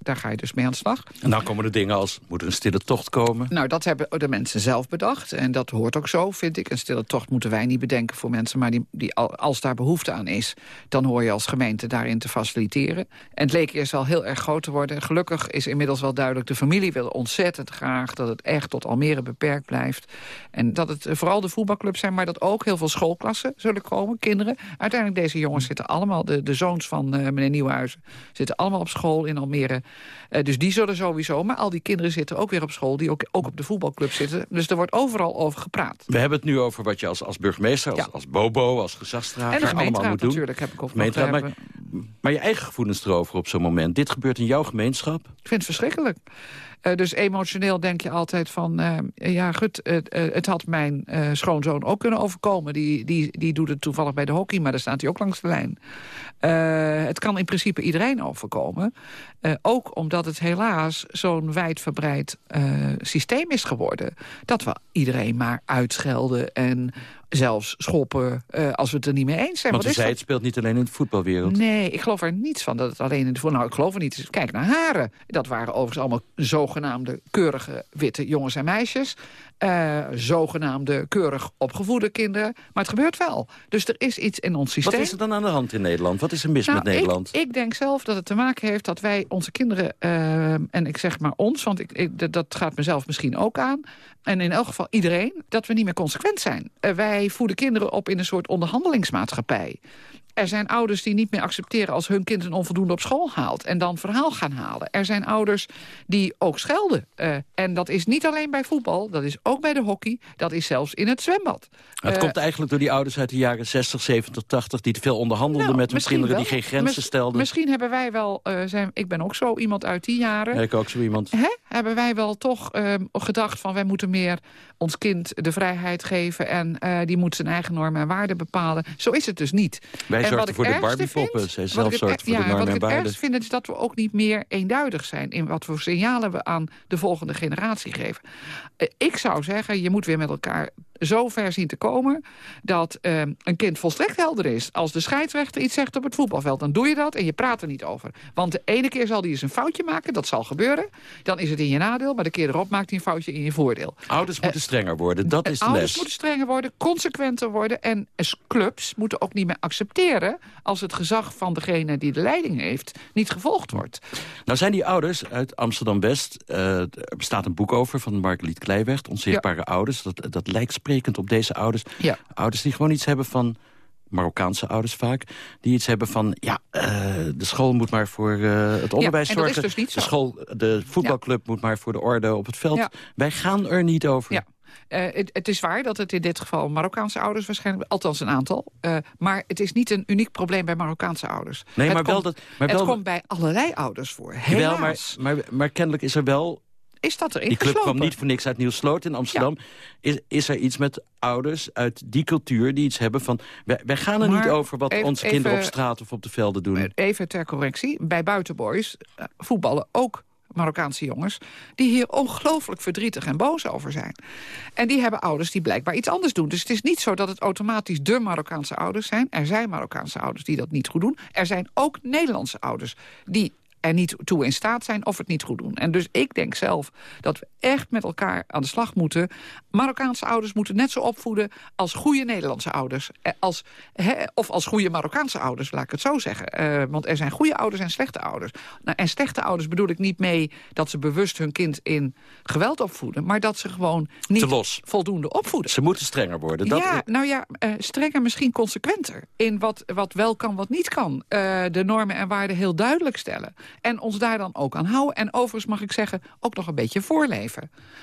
daar ga je dus mee aan de slag. En dan komen de dingen als, moet er een stille tocht komen? Nou, dat hebben de mensen zelf bedacht. En dat hoort ook zo, vind ik. Een stille tocht moeten wij niet bedenken voor mensen. Maar die, die, als daar behoefte aan is, dan hoor je als gemeente daarin te faciliteren. En het leek eerst wel heel erg groot te worden. Gelukkig is inmiddels wel duidelijk, de familie wil ontzettend graag... dat het echt tot Almere beperkt blijft. En dat het vooral de voetbalclubs zijn, maar dat ook heel veel schoolklassen zullen komen, kinderen. Uiteindelijk, deze jongens zitten allemaal, de, de zoons van uh, meneer Nieuwhuizen... zitten allemaal op school in Almere. Uh, dus die zullen sowieso, maar al die kinderen zitten ook weer op school... die ook, ook op de voetbalclub zitten. Dus er wordt overal over gepraat. We hebben het nu over wat je als, als burgemeester, als, ja. als bobo, als gezagsdrager... En allemaal moet doen. natuurlijk, heb ik ook nog maar, maar je eigen gevoelens erover op zo'n moment. Dit gebeurt in jouw gemeenschap? Ik vind het verschrikkelijk. Uh, dus emotioneel denk je altijd van... Uh, ja, uh, het had mijn schoonzoon ook kunnen overkomen. Die, die, die doet het toevallig bij de hockey, maar daar staat hij ook langs de lijn. het kan in principe iedereen overkomen. Ook omdat het helaas zo'n wijdverbreid systeem is geworden... dat we iedereen maar uitschelden en zelfs schoppen uh, als we het er niet mee eens zijn. Want u zei, het speelt niet alleen in de voetbalwereld. Nee, ik geloof er niets van dat het alleen in de voetbal... Nou, ik geloof er niet. Kijk naar Haren. Dat waren overigens allemaal zogenaamde keurige witte jongens en meisjes. Uh, zogenaamde keurig opgevoede kinderen. Maar het gebeurt wel. Dus er is iets in ons systeem. Wat is er dan aan de hand in Nederland? Wat is er mis nou, met Nederland? Ik, ik, denk zelf dat het te maken heeft dat wij onze kinderen... Uh, en ik zeg maar ons, want ik, ik, dat gaat mezelf misschien ook aan... en in elk geval iedereen, dat we niet meer consequent zijn. Uh, wij voeden kinderen op in een soort onderhandelingsmaatschappij. Er zijn ouders die niet meer accepteren als hun kind een onvoldoende op school haalt. En dan verhaal gaan halen. Er zijn ouders die ook schelden. Uh, en dat is niet alleen bij voetbal, dat is ook bij de hockey. Dat is zelfs in het zwembad. Het uh, komt eigenlijk door die ouders uit de jaren 60, 70, 80... die te veel onderhandelden nou, met hun kinderen wel. die geen grenzen Mis, stelden. Misschien hebben wij wel, uh, zijn, ik ben ook zo iemand uit die jaren. Ja, ik ook zo iemand. Hè? Hebben wij wel toch gedacht van wij moeten meer ons kind de vrijheid geven... en die moet zijn eigen normen en waarden bepalen. Zo is het dus niet. Wij zorgden voor de Barbiepoppen. Zij zelf voor ja, de normen en waarden. Wat ik het ergst vind is dat we ook niet meer eenduidig zijn... in wat voor signalen we aan de volgende generatie geven. Ik zou zeggen, je moet weer met elkaar zo ver zien te komen... dat uh, een kind volstrekt helder is. Als de scheidsrechter iets zegt op het voetbalveld, dan doe je dat... en je praat er niet over. Want de ene keer zal hij eens een foutje maken, dat zal gebeuren. Dan is het in je nadeel, maar de keer erop maakt hij een foutje in je voordeel. Ouders moeten uh, strenger worden, dat is de ouders les. moeten strenger worden, consequenter worden... en clubs moeten ook niet meer accepteren... als het gezag van degene die de leiding heeft niet gevolgd wordt. Nou zijn die ouders uit Amsterdam-West... Uh, er bestaat een boek over van Margeliet Kleiweg... Onzichtbare ja. ouders, dat, dat lijkt op deze ouders. Ja. Ouders die gewoon iets hebben van... Marokkaanse ouders vaak, die iets hebben van... ja, uh, de school moet maar voor uh, het onderwijs ja, zorgen. Dus de, school, de voetbalclub ja. moet maar voor de orde op het veld. Wij gaan er niet over. Ja. Eh, het, het is waar dat het in dit geval Marokkaanse ouders waarschijnlijk... althans een aantal. eh, maar het is niet een uniek probleem bij Marokkaanse ouders. Nee, het maar wel komt, dat- maar het wel- komt bij allerlei ouders voor. Jawel, maar, Helaas. maar, maar kennelijk is er wel... Is dat erin Die club kwam niet voor niks uit Nieuw-Sloot in Amsterdam. Is, is er iets met ouders uit die cultuur die iets hebben van... wij, wij gaan er Maar niet over wat even- onze kinderen op straat of op de velden doen. Even ter correctie. Bij buitenboys eh, voetballen ook Marokkaanse jongens... die hier ongelooflijk verdrietig en boos over zijn. En die hebben ouders die blijkbaar iets anders doen. Dus het is niet zo dat het automatisch de Marokkaanse ouders zijn. Er zijn Marokkaanse ouders die dat niet goed doen. Er zijn ook Nederlandse ouders die er niet toe in staat zijn of het niet goed doen. En dus ik denk zelf dat we echt met elkaar aan de slag moeten. Marokkaanse ouders moeten net zo opvoeden als goede Nederlandse ouders. Eh, Als, of als goede Marokkaanse ouders, laat ik het zo zeggen. Eh, want er zijn goede ouders en slechte ouders. Nou, en slechte ouders bedoel ik niet mee dat ze bewust hun kind in geweld opvoeden. Maar dat ze gewoon niet Te los. voldoende opvoeden. Ze moeten strenger worden. Dat, ja, nou ja, eh, strenger misschien consequenter. In wat, wat wel kan, wat niet kan. De normen en waarden heel duidelijk stellen. En ons daar dan ook aan houden. En overigens mag ik zeggen, ook nog een beetje voorleven.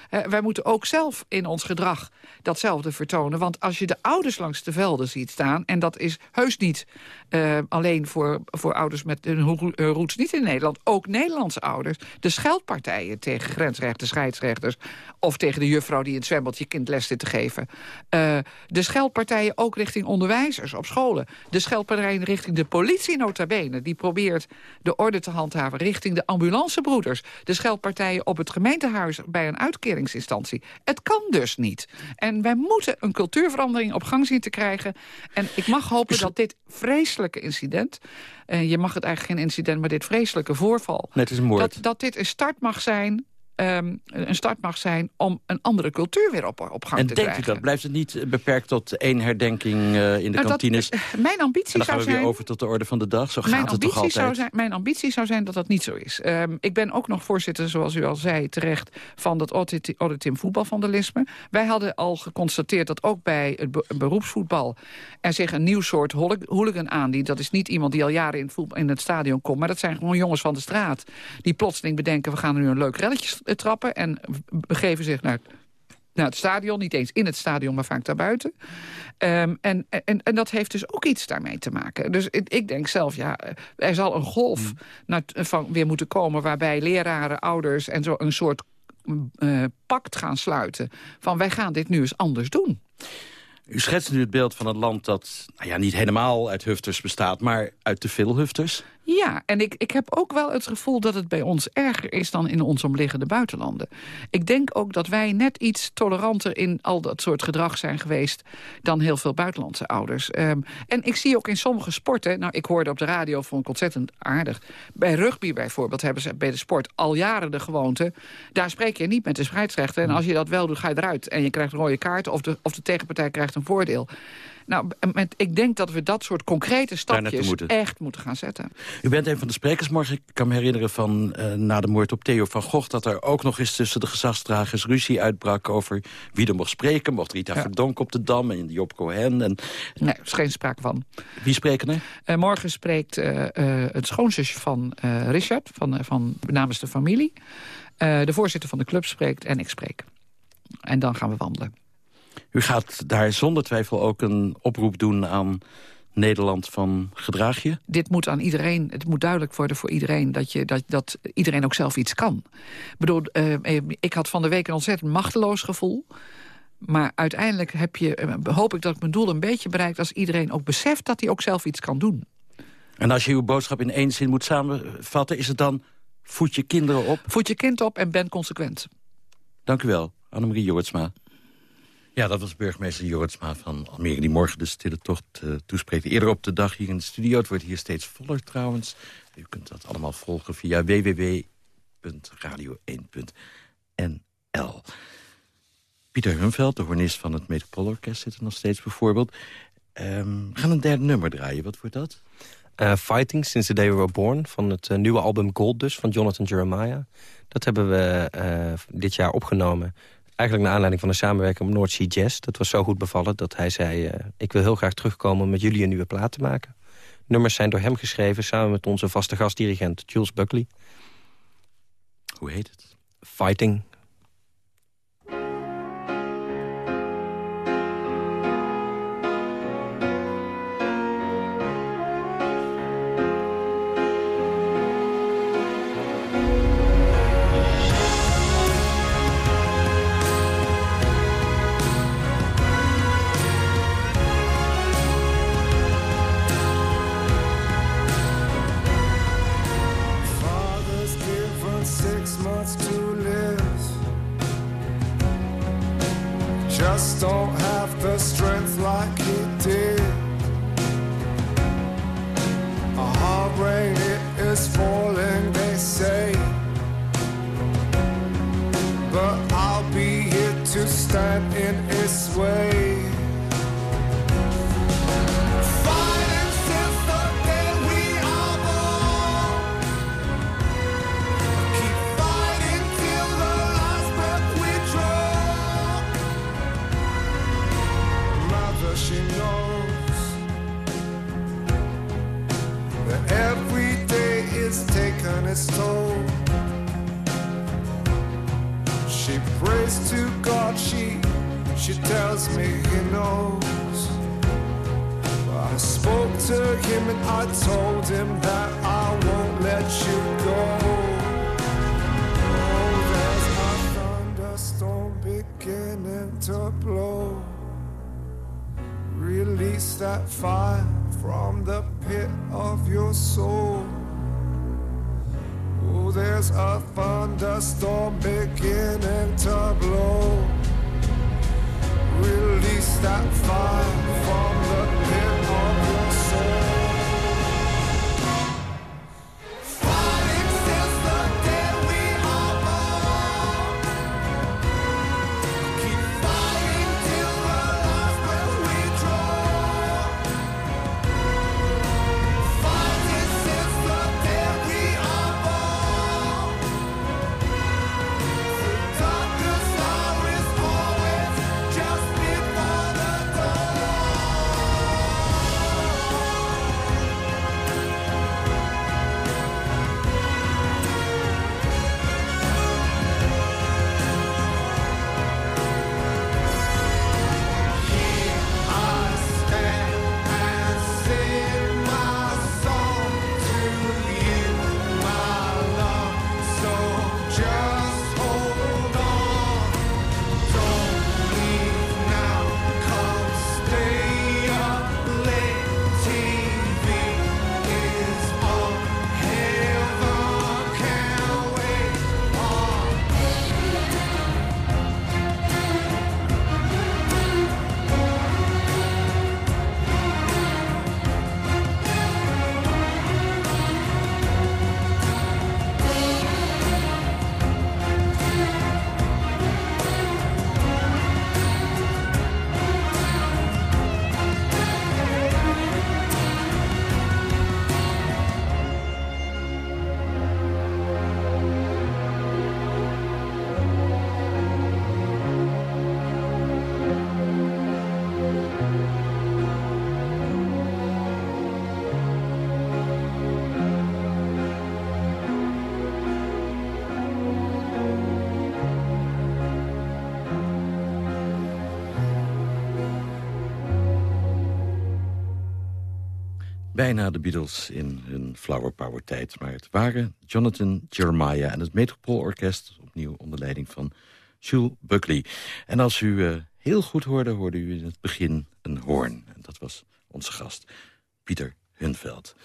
Eh, wij moeten ook zelf in ons gedrag datzelfde vertonen. Want als je de ouders langs de velden ziet staan... en dat is heus niet eh, alleen voor, voor ouders met hun hun roots niet in Nederland... ook Nederlandse ouders, de scheldpartijen tegen grensrechten, scheidsrechters... of tegen de juffrouw die in het zwembad kind les zit te geven. Eh, de scheldpartijen ook richting onderwijzers op scholen. De scheldpartijen richting de politie nota bene... die probeert de orde te handhaven richting de ambulancebroeders. De scheldpartijen op het gemeentehuis bij een uitkeringsinstantie. Het kan dus niet. En wij moeten een cultuurverandering op gang zien te krijgen. En ik mag hopen dat dit vreselijke incident... eh, je mag het eigenlijk geen incident, maar dit vreselijke voorval... Nee, het is een moord. Dat, dat dit een start mag zijn... ehm, een start mag zijn om een andere cultuur weer op, op gang en te denkt u krijgen. dat? Blijft het niet eh, beperkt tot één herdenking eh, in de Nou, dat- kantines? mijn ambitie en dan gaan zou we weer zijn- over tot de orde van de dag. Zo mijn gaat het toch ambitie, zou altijd? zijn, mijn ambitie zou zijn dat dat niet zo is. Ehm, ik ben ook nog voorzitter, zoals u al zei, terecht... van dat audit- auditim voetbalvandalisme. Wij hadden al geconstateerd dat ook bij het be- beroepsvoetbal... er zich een nieuw soort hooli- hooligan aandient. Dat is niet iemand die al jaren in het, voetbal, in het stadion komt... maar dat zijn gewoon jongens van de straat... die plotseling bedenken, we gaan nu een leuk relletje eh, trappen... en begeven zich naar naar het stadion. Niet eens in het stadion, maar vaak daarbuiten. Ehm, en, en, en dat heeft dus ook iets daarmee te maken. Dus ik, ik denk zelf, ja, eh, er zal een golf naar, van weer moeten komen... waarbij leraren, ouders en zo een soort eh, pact gaan sluiten... van wij gaan dit nu eens anders doen. U schetst nu het beeld van een land dat nou ja, niet helemaal uit hufters bestaat... maar uit te veel hufters. Ja, en ik, ik heb ook wel het gevoel dat het bij ons erger is dan in ons omliggende buitenlanden. Ik denk ook dat wij net iets toleranter in al dat soort gedrag zijn geweest dan heel veel buitenlandse ouders. Ehm, en ik zie ook in sommige sporten, nou ik hoorde op de radio, vond ik ontzettend aardig. Bij rugby bijvoorbeeld hebben ze bij de sport al jaren de gewoonte. Daar spreek je niet met de scheidsrechter. En als je dat wel doet, ga je eruit. En je krijgt een rode kaart of de, of de tegenpartij krijgt een voordeel. Nou, met, ik denk dat we dat soort concrete stapjes moeten. echt moeten gaan zetten. U bent een van de sprekers morgen. Ik kan me herinneren van eh, na de moord op Theo van Gogh... dat er ook nog eens tussen de gezagsdragers ruzie uitbrak... over wie er mocht spreken. Mocht Rita Verdonk op de Dam en Job Cohen. En... Nee, er is geen sprake van. Wie spreken er? Eh, morgen spreekt eh, eh, het schoonzusje van eh, Richard, van, van namens de familie. Eh, de voorzitter van de club spreekt en ik spreek. En dan gaan we wandelen. U gaat daar zonder twijfel ook een oproep doen aan Nederland van gedraag je? Dit moet aan iedereen, het moet duidelijk worden voor iedereen... dat, je, dat, dat iedereen ook zelf iets kan. Ik bedoel, eh, ik had van de week een ontzettend machteloos gevoel... Maar uiteindelijk heb je, eh, hoop ik dat ik mijn doel een beetje bereikt... als iedereen ook beseft dat hij ook zelf iets kan doen. En als je uw boodschap in één zin moet samenvatten... is het dan voed je kinderen op? Voed je kind op en ben consequent. Dank u wel, Annemarie Jortsma. Ja, dat was burgemeester Jortsma van Almere... die morgen de stille tocht uh. Eerder op de dag hier in de studio. Het wordt hier steeds voller trouwens. U kunt dat allemaal volgen via www.radio1.nl. Pieter Hunveld, de hornist van het Metropoolorkest... zit er nog steeds bijvoorbeeld. Um, we gaan een derde nummer draaien. Wat wordt dat? Uh, Fighting Since the Day We Were Born, van het uh, nieuwe album Gold dus, van Jonathan Jeremiah. Dat hebben we dit jaar opgenomen. Eigenlijk naar aanleiding van de samenwerking op North Sea Jazz. Dat was zo goed bevallen dat hij zei... Uh, ik wil heel graag terugkomen om met jullie een nieuwe plaat te maken. Nummers zijn door hem geschreven samen met onze vaste gastdirigent Jules Buckley. Hoe heet het? Fighting that fire from the pit of your soul. Oh, there's a thunderstorm beginning to blow. Release that fire from the Bijna de Beatles in hun flower power tijd. Maar het waren Jonathan Jeremiah en het Metropoolorkest... opnieuw onder leiding van Jules Buckley. En als u eh, heel goed hoorde, hoorde u in het begin een hoorn. En dat was onze gast, Pieter Hunveld.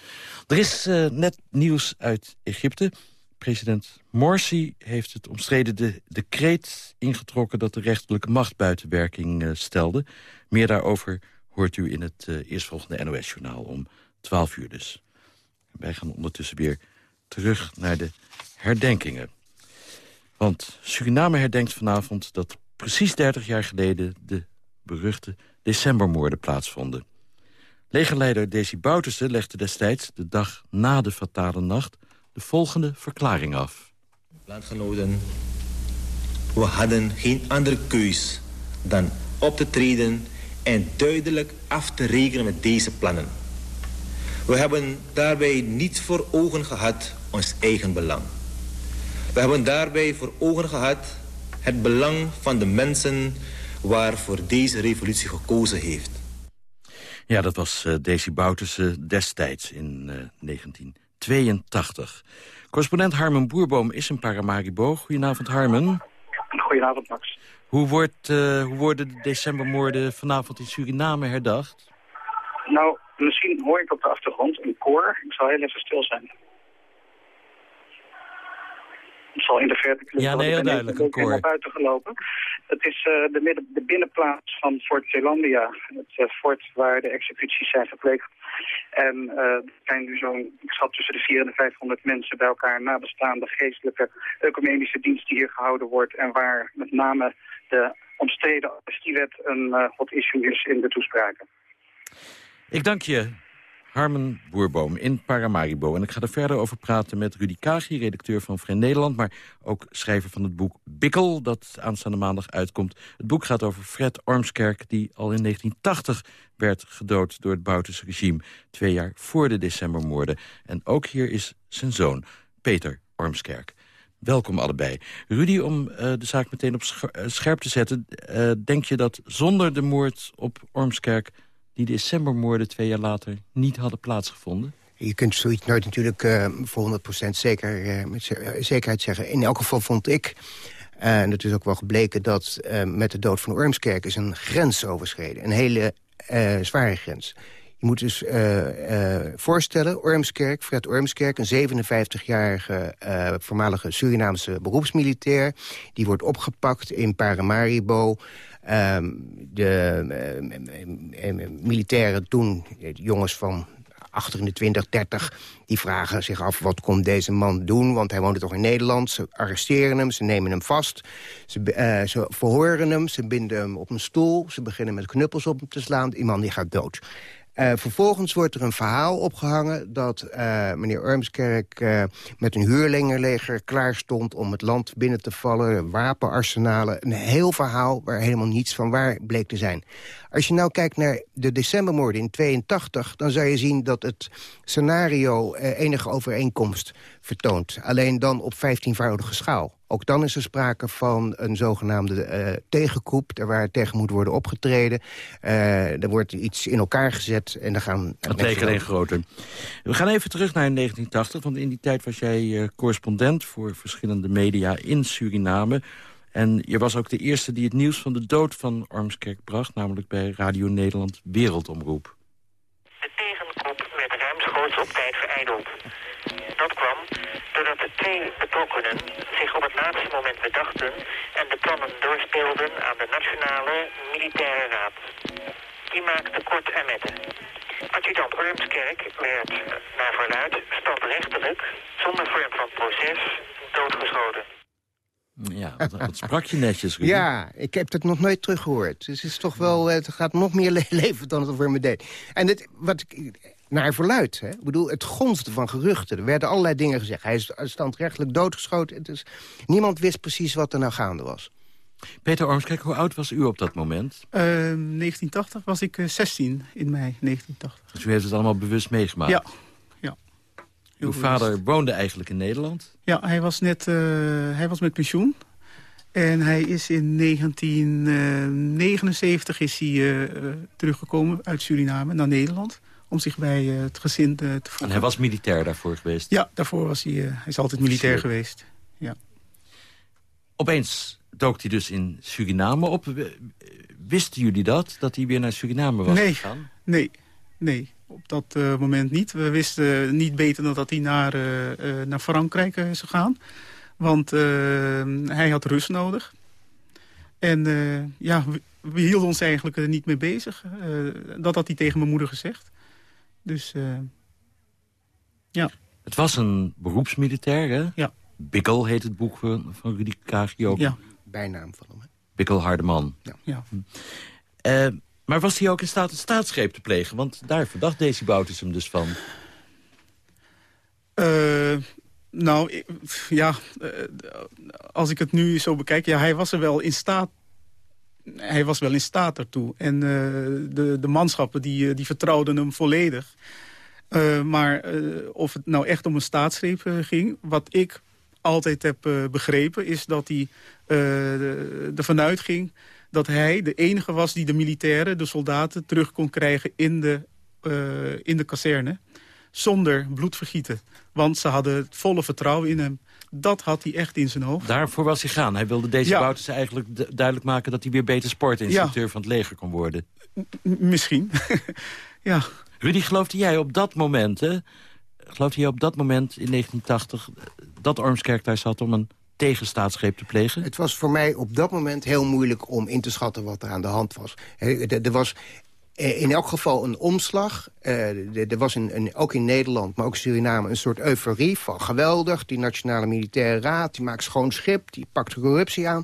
Er is eh, net nieuws uit Egypte. President Morsi heeft het omstreden de decreet ingetrokken... dat de rechterlijke macht buiten werking eh, stelde. Meer daarover hoort u in het eerstvolgende NOS-journaal om 12 uur dus. Wij gaan ondertussen weer terug naar de herdenkingen. Want Suriname herdenkt vanavond dat precies 30 jaar geleden... de beruchte decembermoorden plaatsvonden. Legerleider Desi Bouterse legde destijds, de dag na de fatale nacht... de volgende verklaring af. Landgenoten, we hadden geen andere keus dan op te treden... en duidelijk af te rekenen met deze plannen. We hebben daarbij niet voor ogen gehad ons eigen belang. We hebben daarbij voor ogen gehad het belang van de mensen waarvoor deze revolutie gekozen heeft. Ja, dat was uh, Desi Bouterse destijds in uh, 1982. Correspondent Harmen Boerboom is in Paramaribo. Goedenavond, Harmen. Goedenavond, Max. Hoe, wordt, uh, hoe worden de decembermoorden vanavond in Suriname herdacht? Nou, misschien hoor ik op de achtergrond een koor. Ik zal heel even stil zijn. zal in de verte klinken. Ja, nee, heel want ik ben duidelijk, buiten gelopen. Het is eh, de, midden, de binnenplaats van Fort Zeelandia. Het eh, fort waar de executies zijn gepleegd. En eh, er zijn nu zo'n, ik schat tussen de 400 en de 500 mensen bij elkaar... nabestaande geestelijke ecumenische dienst die hier gehouden wordt... en waar met name de omstreden amnestiewet een hot issue is in de toespraken. Ik dank je, Harmen Boerboom in Paramaribo. En ik ga er verder over praten met Rudy Kagi, redacteur van Vrij Nederland... maar ook schrijver van het boek Bikkel, dat aanstaande maandag uitkomt. Het boek gaat over Fred Ormskerk, die al in 1980 werd gedood door het Bouterse regime. Twee jaar voor de decembermoorden. En ook hier is zijn zoon, Peter Ormskerk. Welkom allebei. Rudy, om eh, de zaak meteen op eh, scherp te zetten... eh, denk je dat zonder de moord op Ormskerk... die decembermoorden twee jaar later niet hadden plaatsgevonden? Je kunt zoiets nooit natuurlijk eh, voor 100% zeker, eh, met eh, zekerheid zeggen. In elk geval vond ik, en het is ook wel gebleken... dat met de dood van Ormskerk is een grens overschreden. Een hele zware grens. Je moet dus voorstellen, Ormskerk, Fred Ormskerk... een 57-jarige eh, voormalige Surinaamse beroepsmilitair... die wordt opgepakt in Paramaribo... Ehm, de eh, eh, eh, militairen toen, jongens van achter in de 20, 30... die vragen zich af, wat komt deze man doen? Want hij woonde toch in Nederland. Ze arresteren hem, ze nemen hem vast. Ze, ze verhoren hem, ze binden hem op een stoel. Ze beginnen met knuppels op hem te slaan. Die man die gaat dood. Eh, vervolgens wordt er een verhaal opgehangen dat eh, meneer Ormskerk eh, met een huurlingenleger klaar stond om het land binnen te vallen, wapenarsenalen. Een heel verhaal waar helemaal niets van waar bleek te zijn. Als je nou kijkt naar de decembermoorden in 82, dan zou je zien dat het scenario eh, enige overeenkomst vertoont. Alleen dan op 15-voudige schaal. Ook dan is er sprake van een zogenaamde eh tegenkoep... daar waar tegen moet worden opgetreden. Eh, er wordt iets in elkaar gezet en dan gaan... Het leek alleen groter. We gaan even terug naar 1980, want in die tijd was jij eh, correspondent... voor verschillende media in Suriname. En je was ook de eerste die het nieuws van de dood van Ormskerk bracht... namelijk bij Radio Nederland Wereldomroep. werd ruimschoots op tijd verijdeld. Dat kwam doordat de twee betrokkenen zich op het laatste moment bedachten en de plannen doorspeelden aan de Nationale Militaire Raad. Die maakte kort en metten. Adjudant Ormskerk werd, naar verluid, standrechtelijk, zonder vorm van proces, doodgeschoten. Ja, wat sprak je netjes. Ja, ik heb het nog nooit teruggehoord. Dus het is toch wel, eh, het gaat nog meer le- leven dan het voor me deed. En het, wat ik, naar verluid, hè? ik bedoel, het gonste van geruchten. Er werden allerlei dingen gezegd. Hij is standrechtelijk doodgeschoten. Dus niemand wist precies wat er nou gaande was. Peter Ormskerk, hoe oud was u op dat moment? Ehm, 1980 was ik eh, 16 in mei 1980. Dus u heeft het allemaal bewust meegemaakt? Ja. Uw vader woonde eigenlijk in Nederland? Ja, hij was net eh, hij was met pensioen. En hij is in 1979 is hij, eh, eh, teruggekomen uit Suriname naar Nederland. Om zich bij eh, het gezin eh, te voegen. En hij was militair daarvoor geweest? Ja, daarvoor was hij, eh, hij is altijd militair geweest. Ja. Opeens dook hij dus in Suriname op. Wisten jullie dat, dat hij weer naar Suriname was nee, gegaan? nee, nee. Op dat eh, moment niet. We wisten niet beter dan dat hij naar, eh, eh, naar Frankrijk zou gaan. Want hij had rust nodig. En eh, ja, we, we hielden ons eigenlijk er niet mee bezig. Eh, dat had hij tegen mijn moeder gezegd. Dus eh, ja. Het was een beroepsmilitair, hè? Ja. Bikkel heet het boek van, van Rudy Kaagje ook. Ja. Bijnaam van hem. hè? Bikkel Hardeman. Ja. Eh, maar was hij ook in staat een staatsgreep te plegen? Want daar verdacht Desi Boutus hem dus van. Eh, nou, ja, eh, als ik het nu zo bekijk... Ja, hij was er wel in staat... Hij was wel in staat daartoe. En eh, de, de manschappen die, die vertrouwden hem volledig. Maar of het nou echt om een staatsgreep ging... wat ik altijd heb begrepen... is dat hij ervan uitging dat hij de enige was... die de militairen, de soldaten, terug kon krijgen in de, eh, in de kazerne zonder bloedvergieten. Want ze hadden het volle vertrouwen in hem. Dat had hij echt in zijn hoofd. Daarvoor was hij gaan. Hij wilde Desi Ja. Eigenlijk du- duidelijk maken... dat hij weer beter sportinstructeur van het leger kon worden. M- misschien. ja. Rudy, geloofde jij op dat moment, hè? Geloofde jij op dat moment in 1980... dat Ormskerk daar zat om een tegen staatsgreep te plegen? Het was voor mij op dat moment heel moeilijk om in te schatten wat er aan de hand was. Er was eh, in elk geval een omslag. Uh, er was een, ook in Nederland, maar ook Suriname... een soort euforie van geweldig. Die Nationale Militaire Raad, die maakt schoon schip... die pakt corruptie aan.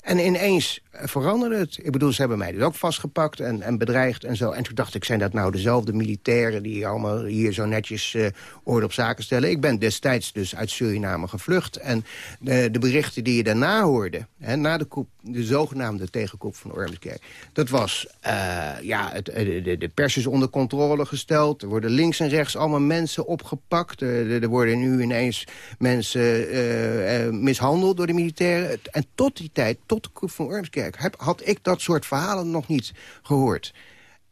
En ineens veranderde het. Ik bedoel, ze hebben mij dus ook vastgepakt en, en bedreigd en zo. En toen dacht ik, zijn dat nou dezelfde militairen... die allemaal hier zo netjes uh, orde op zaken stellen? Ik ben destijds dus uit Suriname gevlucht. En de, de berichten die je daarna hoorde... Hè, na de, koep, de zogenaamde tegenkoep van Ormskerk... dat was, ja, het, de, de, pers is onder controle gesteld. Er worden links en rechts allemaal mensen opgepakt. Er, er worden nu ineens mensen mishandeld door de militairen. En tot die tijd, tot de koep van Ormskerk heb, had ik dat soort verhalen nog niet gehoord.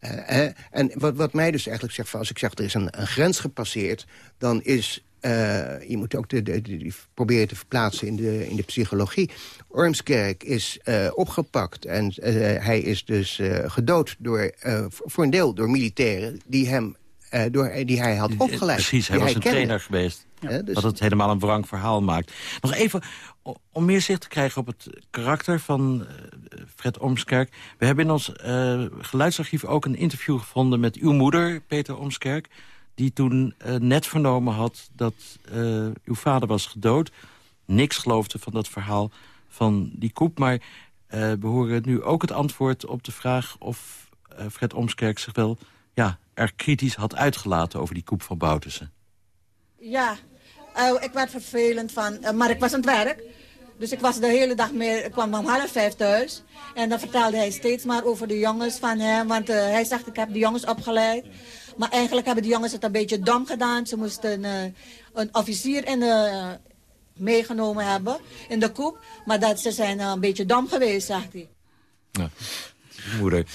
Uh, en wat, wat mij dus eigenlijk zegt, als ik zeg er is een, grens gepasseerd... dan is, uh, je moet ook de, proberen te verplaatsen in de, in de psychologie. Ormskerk is opgepakt en hij is dus gedood door, voor een deel door militairen... die, hem, door, die hij had opgeleid. Precies, hij was een trainer geweest. Ja, dus... Wat het helemaal een wrang verhaal maakt. Nog even om meer zicht te krijgen op het karakter van uh, Fred Omskerk. We hebben in ons uh, geluidsarchief ook een interview gevonden met uw moeder, Peter Omskerk. Die toen uh, net vernomen had dat uw vader was gedood. Niks geloofde van dat verhaal van die koep. Maar we horen nu ook het antwoord op de vraag of Fred Omskerk zich wel ja, er kritisch had uitgelaten over die koep van Boutussen. Ja, uh, ik werd vervelend van, uh, maar ik was aan het werk. Dus ik was de hele dag meer, ik kwam om half vijf thuis. En dan vertelde hij steeds maar over de jongens van hem. Want uh, hij zegt, ik heb de jongens opgeleid. Maar eigenlijk hebben de jongens het een beetje dom gedaan. Ze moesten een officier in de, meegenomen hebben in de koep. Maar dat ze zijn een beetje dom geweest, zegt hij. Ja moeder.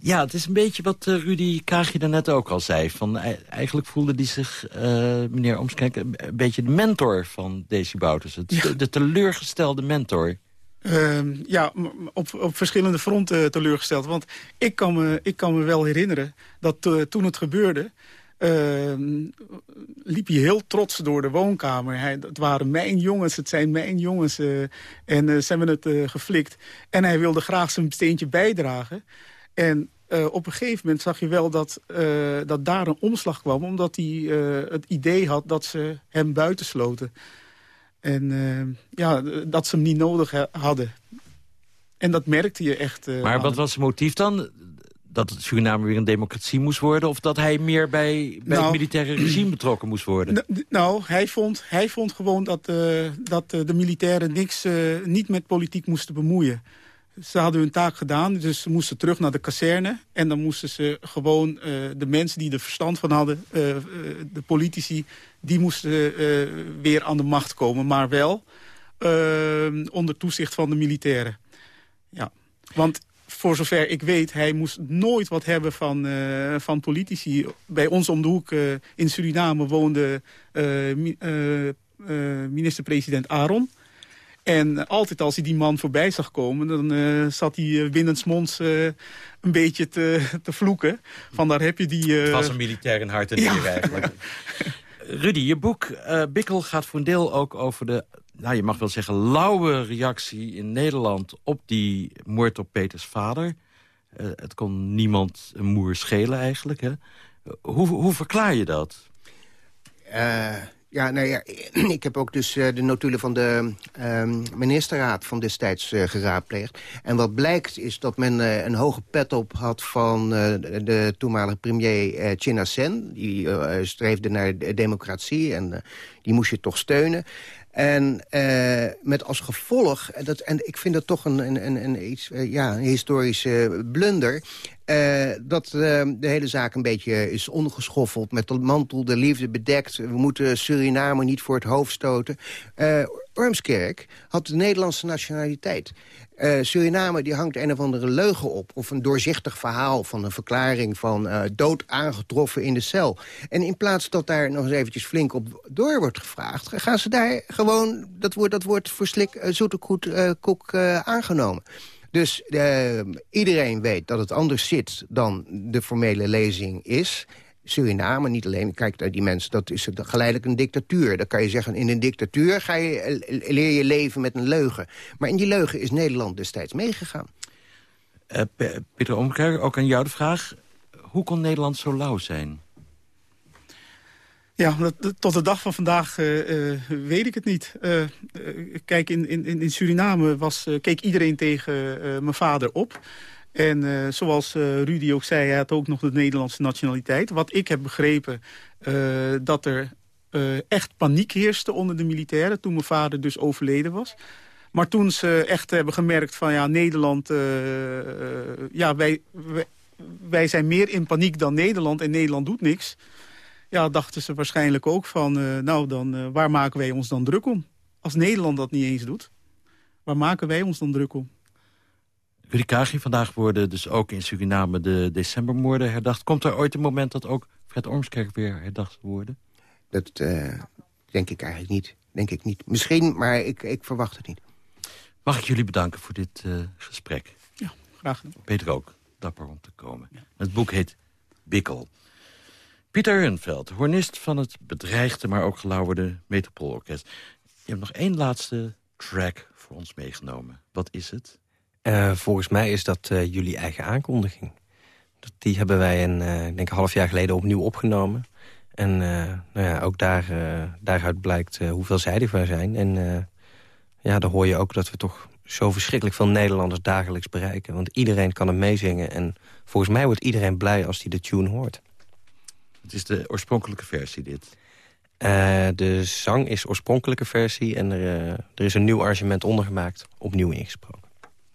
Ja, het is een beetje wat uh, Rudy Kaagje daarnet ook al zei. Van, eigenlijk voelde hij zich, uh, meneer Omskerk, een, beetje de mentor van Desi Bouters. De, de, teleurgestelde mentor. Uh, ja, op, op verschillende fronten teleurgesteld. Want ik kan me, ik kan me wel herinneren dat uh, toen het gebeurde... Uh, liep hij heel trots door de woonkamer. Hij, het waren mijn jongens, het zijn mijn jongens. Uh, en uh, ze hebben het uh, geflikt. En hij wilde graag zijn steentje bijdragen. En op een gegeven moment zag je wel dat, dat daar een omslag kwam... omdat hij het idee had dat ze hem buitensloten. En ja, dat ze hem niet nodig hadden. En dat merkte je echt. maar wat was het motief dan? Dat het Suriname weer een democratie moest worden... of dat hij meer bij, bij het nou. militaire regime betrokken moest worden? Nou, hij vond, hij vond gewoon dat, uh, dat uh, de militairen niks, uh, niet met politiek moesten bemoeien. Ze hadden hun taak gedaan, dus ze moesten terug naar de kazerne... en dan moesten ze gewoon de mensen die er verstand van hadden... de politici, die moesten weer aan de macht komen. Maar wel onder toezicht van de militairen. Ja, want voor zover ik weet, hij moest nooit wat hebben van, uh, van politici. Bij ons om de hoek uh, in Suriname woonde uh, minister-president Aaron. En altijd als hij die man voorbij zag komen... dan zat hij binnensmonds een beetje te, te vloeken. Van daar heb je die... Het was een militair in hart en ja. eigenlijk. Rudy, je boek Bikkel gaat voor een deel ook over de nou, je mag wel zeggen, lauwe reactie in Nederland... op die moord op Peters vader. Uh, het kon niemand een moer schelen eigenlijk. Hè? Hoe, hoe verklaar je dat? Uh, ja, nou ja, ik heb ook dus uh, de notulen van de uh, ministerraad van destijds uh, geraadpleegd. En wat blijkt is dat men een hoge pet op had van de toenmalige premier China Sen. Die streefde naar de democratie en die moest je toch steunen. En uh, met als gevolg, dat, en ik vind dat toch een, een, een, een iets, uh, ja, een historische blunder... Dat de hele zaak een beetje is ongeschoffeld... met de mantel de liefde bedekt. We moeten Suriname niet voor het hoofd stoten. Ormskerk had de Nederlandse nationaliteit. Uh, Suriname die hangt een of andere leugen op. Of een doorzichtig verhaal van een verklaring van uh, dood aangetroffen in de cel. En in plaats dat daar nog eens eventjes flink op door wordt gevraagd... gaan ze daar gewoon, dat wordt, dat wordt voor slik uh, koek, koek aangenomen. Dus iedereen weet dat het anders zit dan de formele lezing is... Suriname, niet alleen, kijk naar die mensen, dat is geleidelijk een dictatuur. Dan kan je zeggen, in een dictatuur ga je, eh, leer je leven met een leugen. Maar in die leugen is Nederland destijds meegegaan. Uh, Pieter Omkerk, ook aan jou de vraag. Hoe kon Nederland zo lauw zijn? Ja, dat, tot de dag van vandaag uh, uh, weet ik het niet. Uh, kijk, in, in, in Suriname was, keek iedereen tegen mijn vader op. En zoals Rudy ook zei, hij had ook nog de Nederlandse nationaliteit. Wat ik heb begrepen, dat er echt paniek heerste onder de militairen... toen mijn vader dus overleden was. Maar toen ze echt hebben gemerkt van ja, Nederland... ja, wij, wij, wij zijn meer in paniek dan Nederland en Nederland doet niks ja, dachten ze waarschijnlijk ook van... Nou, dan, waar maken wij ons dan druk om? Als Nederland dat niet eens doet, waar maken wij ons dan druk om? Rudy vandaag worden dus ook in Suriname de decembermoorden herdacht. Komt er ooit een moment dat ook Fred Ormskerk weer herdacht worden? Dat uh, denk ik eigenlijk niet. Denk ik niet. Misschien, maar ik, ik verwacht het niet. Mag ik jullie bedanken voor dit gesprek? Ja, graag gedaan. Peter ook, dapper om te komen. Het boek heet Bikkel. Pieter Hunveld, hornist van het bedreigde, maar ook gelauwerde Metropoolorkest. Je hebt nog één laatste track voor ons meegenomen. Wat is het? Uh, volgens mij is dat uh, jullie eigen aankondiging. Die hebben wij een, uh, denk een half jaar geleden opnieuw opgenomen. En nou ja, ook daar, daaruit blijkt hoe veelzijdig wij zijn. En ja, dan hoor je ook dat we toch zo verschrikkelijk veel Nederlanders dagelijks bereiken. Want iedereen kan hem meezingen. En volgens mij wordt iedereen blij als hij de tune hoort. Het is de oorspronkelijke versie, dit. Uh, de zang is oorspronkelijke versie en er, uh, er is een nieuw arrangement ondergemaakt, opnieuw ingesproken.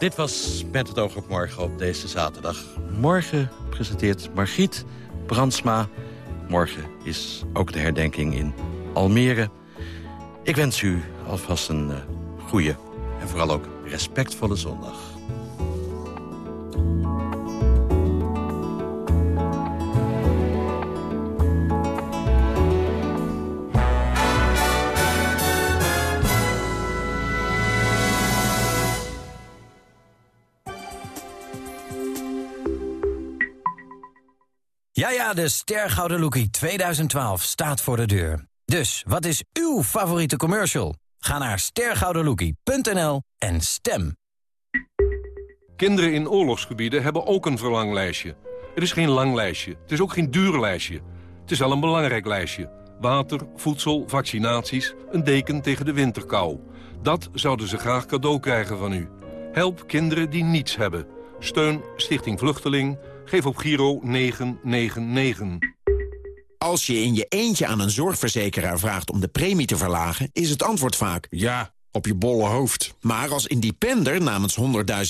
Dit was Met het oog op morgen op deze zaterdag. Morgen presenteert Margriet Brandsma Morgen is ook de herdenking in Almere. Ik wens u alvast een uh, goede en vooral ook respectvolle zondag. Ja, ja, de Stergouden Lookie 2012 staat voor de deur. Dus, wat is uw favoriete commercial? Ga naar stergoudenlookie.nl en stem. Kinderen in oorlogsgebieden hebben ook een verlanglijstje. Het is geen lang lijstje, het is ook geen duur lijstje. Het is wel een belangrijk lijstje. Water, voedsel, vaccinaties, een deken tegen de winterkou. Dat zouden ze graag cadeau krijgen van u. Help kinderen die niets hebben. Steun Stichting Vluchteling Geef op Giro 999. Als je in je eentje aan een zorgverzekeraar vraagt om de premie te verlagen... is het antwoord vaak... Ja, op je bolle hoofd. Maar als independer namens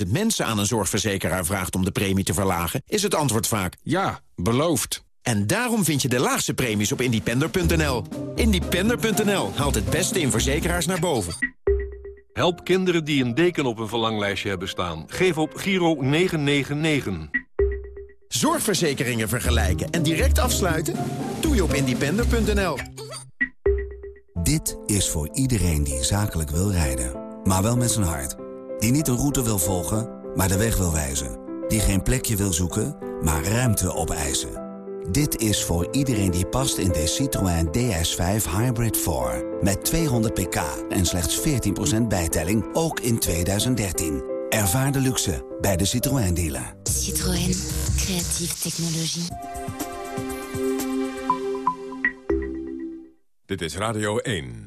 100.000 mensen aan een zorgverzekeraar vraagt om de premie te verlagen... is het antwoord vaak... Ja, beloofd. En daarom vind je de laagste premies op independer.nl. Independer.nl haalt het beste in verzekeraars naar boven. Help kinderen die een deken op een verlanglijstje hebben staan. Geef op Giro 999. Zorgverzekeringen vergelijken en direct afsluiten? Doe je op independer.nl. Dit is voor iedereen die zakelijk wil rijden, maar wel met zijn hart. Die niet een route wil volgen, maar de weg wil wijzen. Die geen plekje wil zoeken, maar ruimte opeisen. Dit is voor iedereen die past in de Citroën DS5 Hybrid 4. Met 200 pk en slechts 14% bijtelling, ook in 2013. Ervaar de luxe bij de Citroën dealer. Citroën, creatieve technologie. Dit is Radio 1.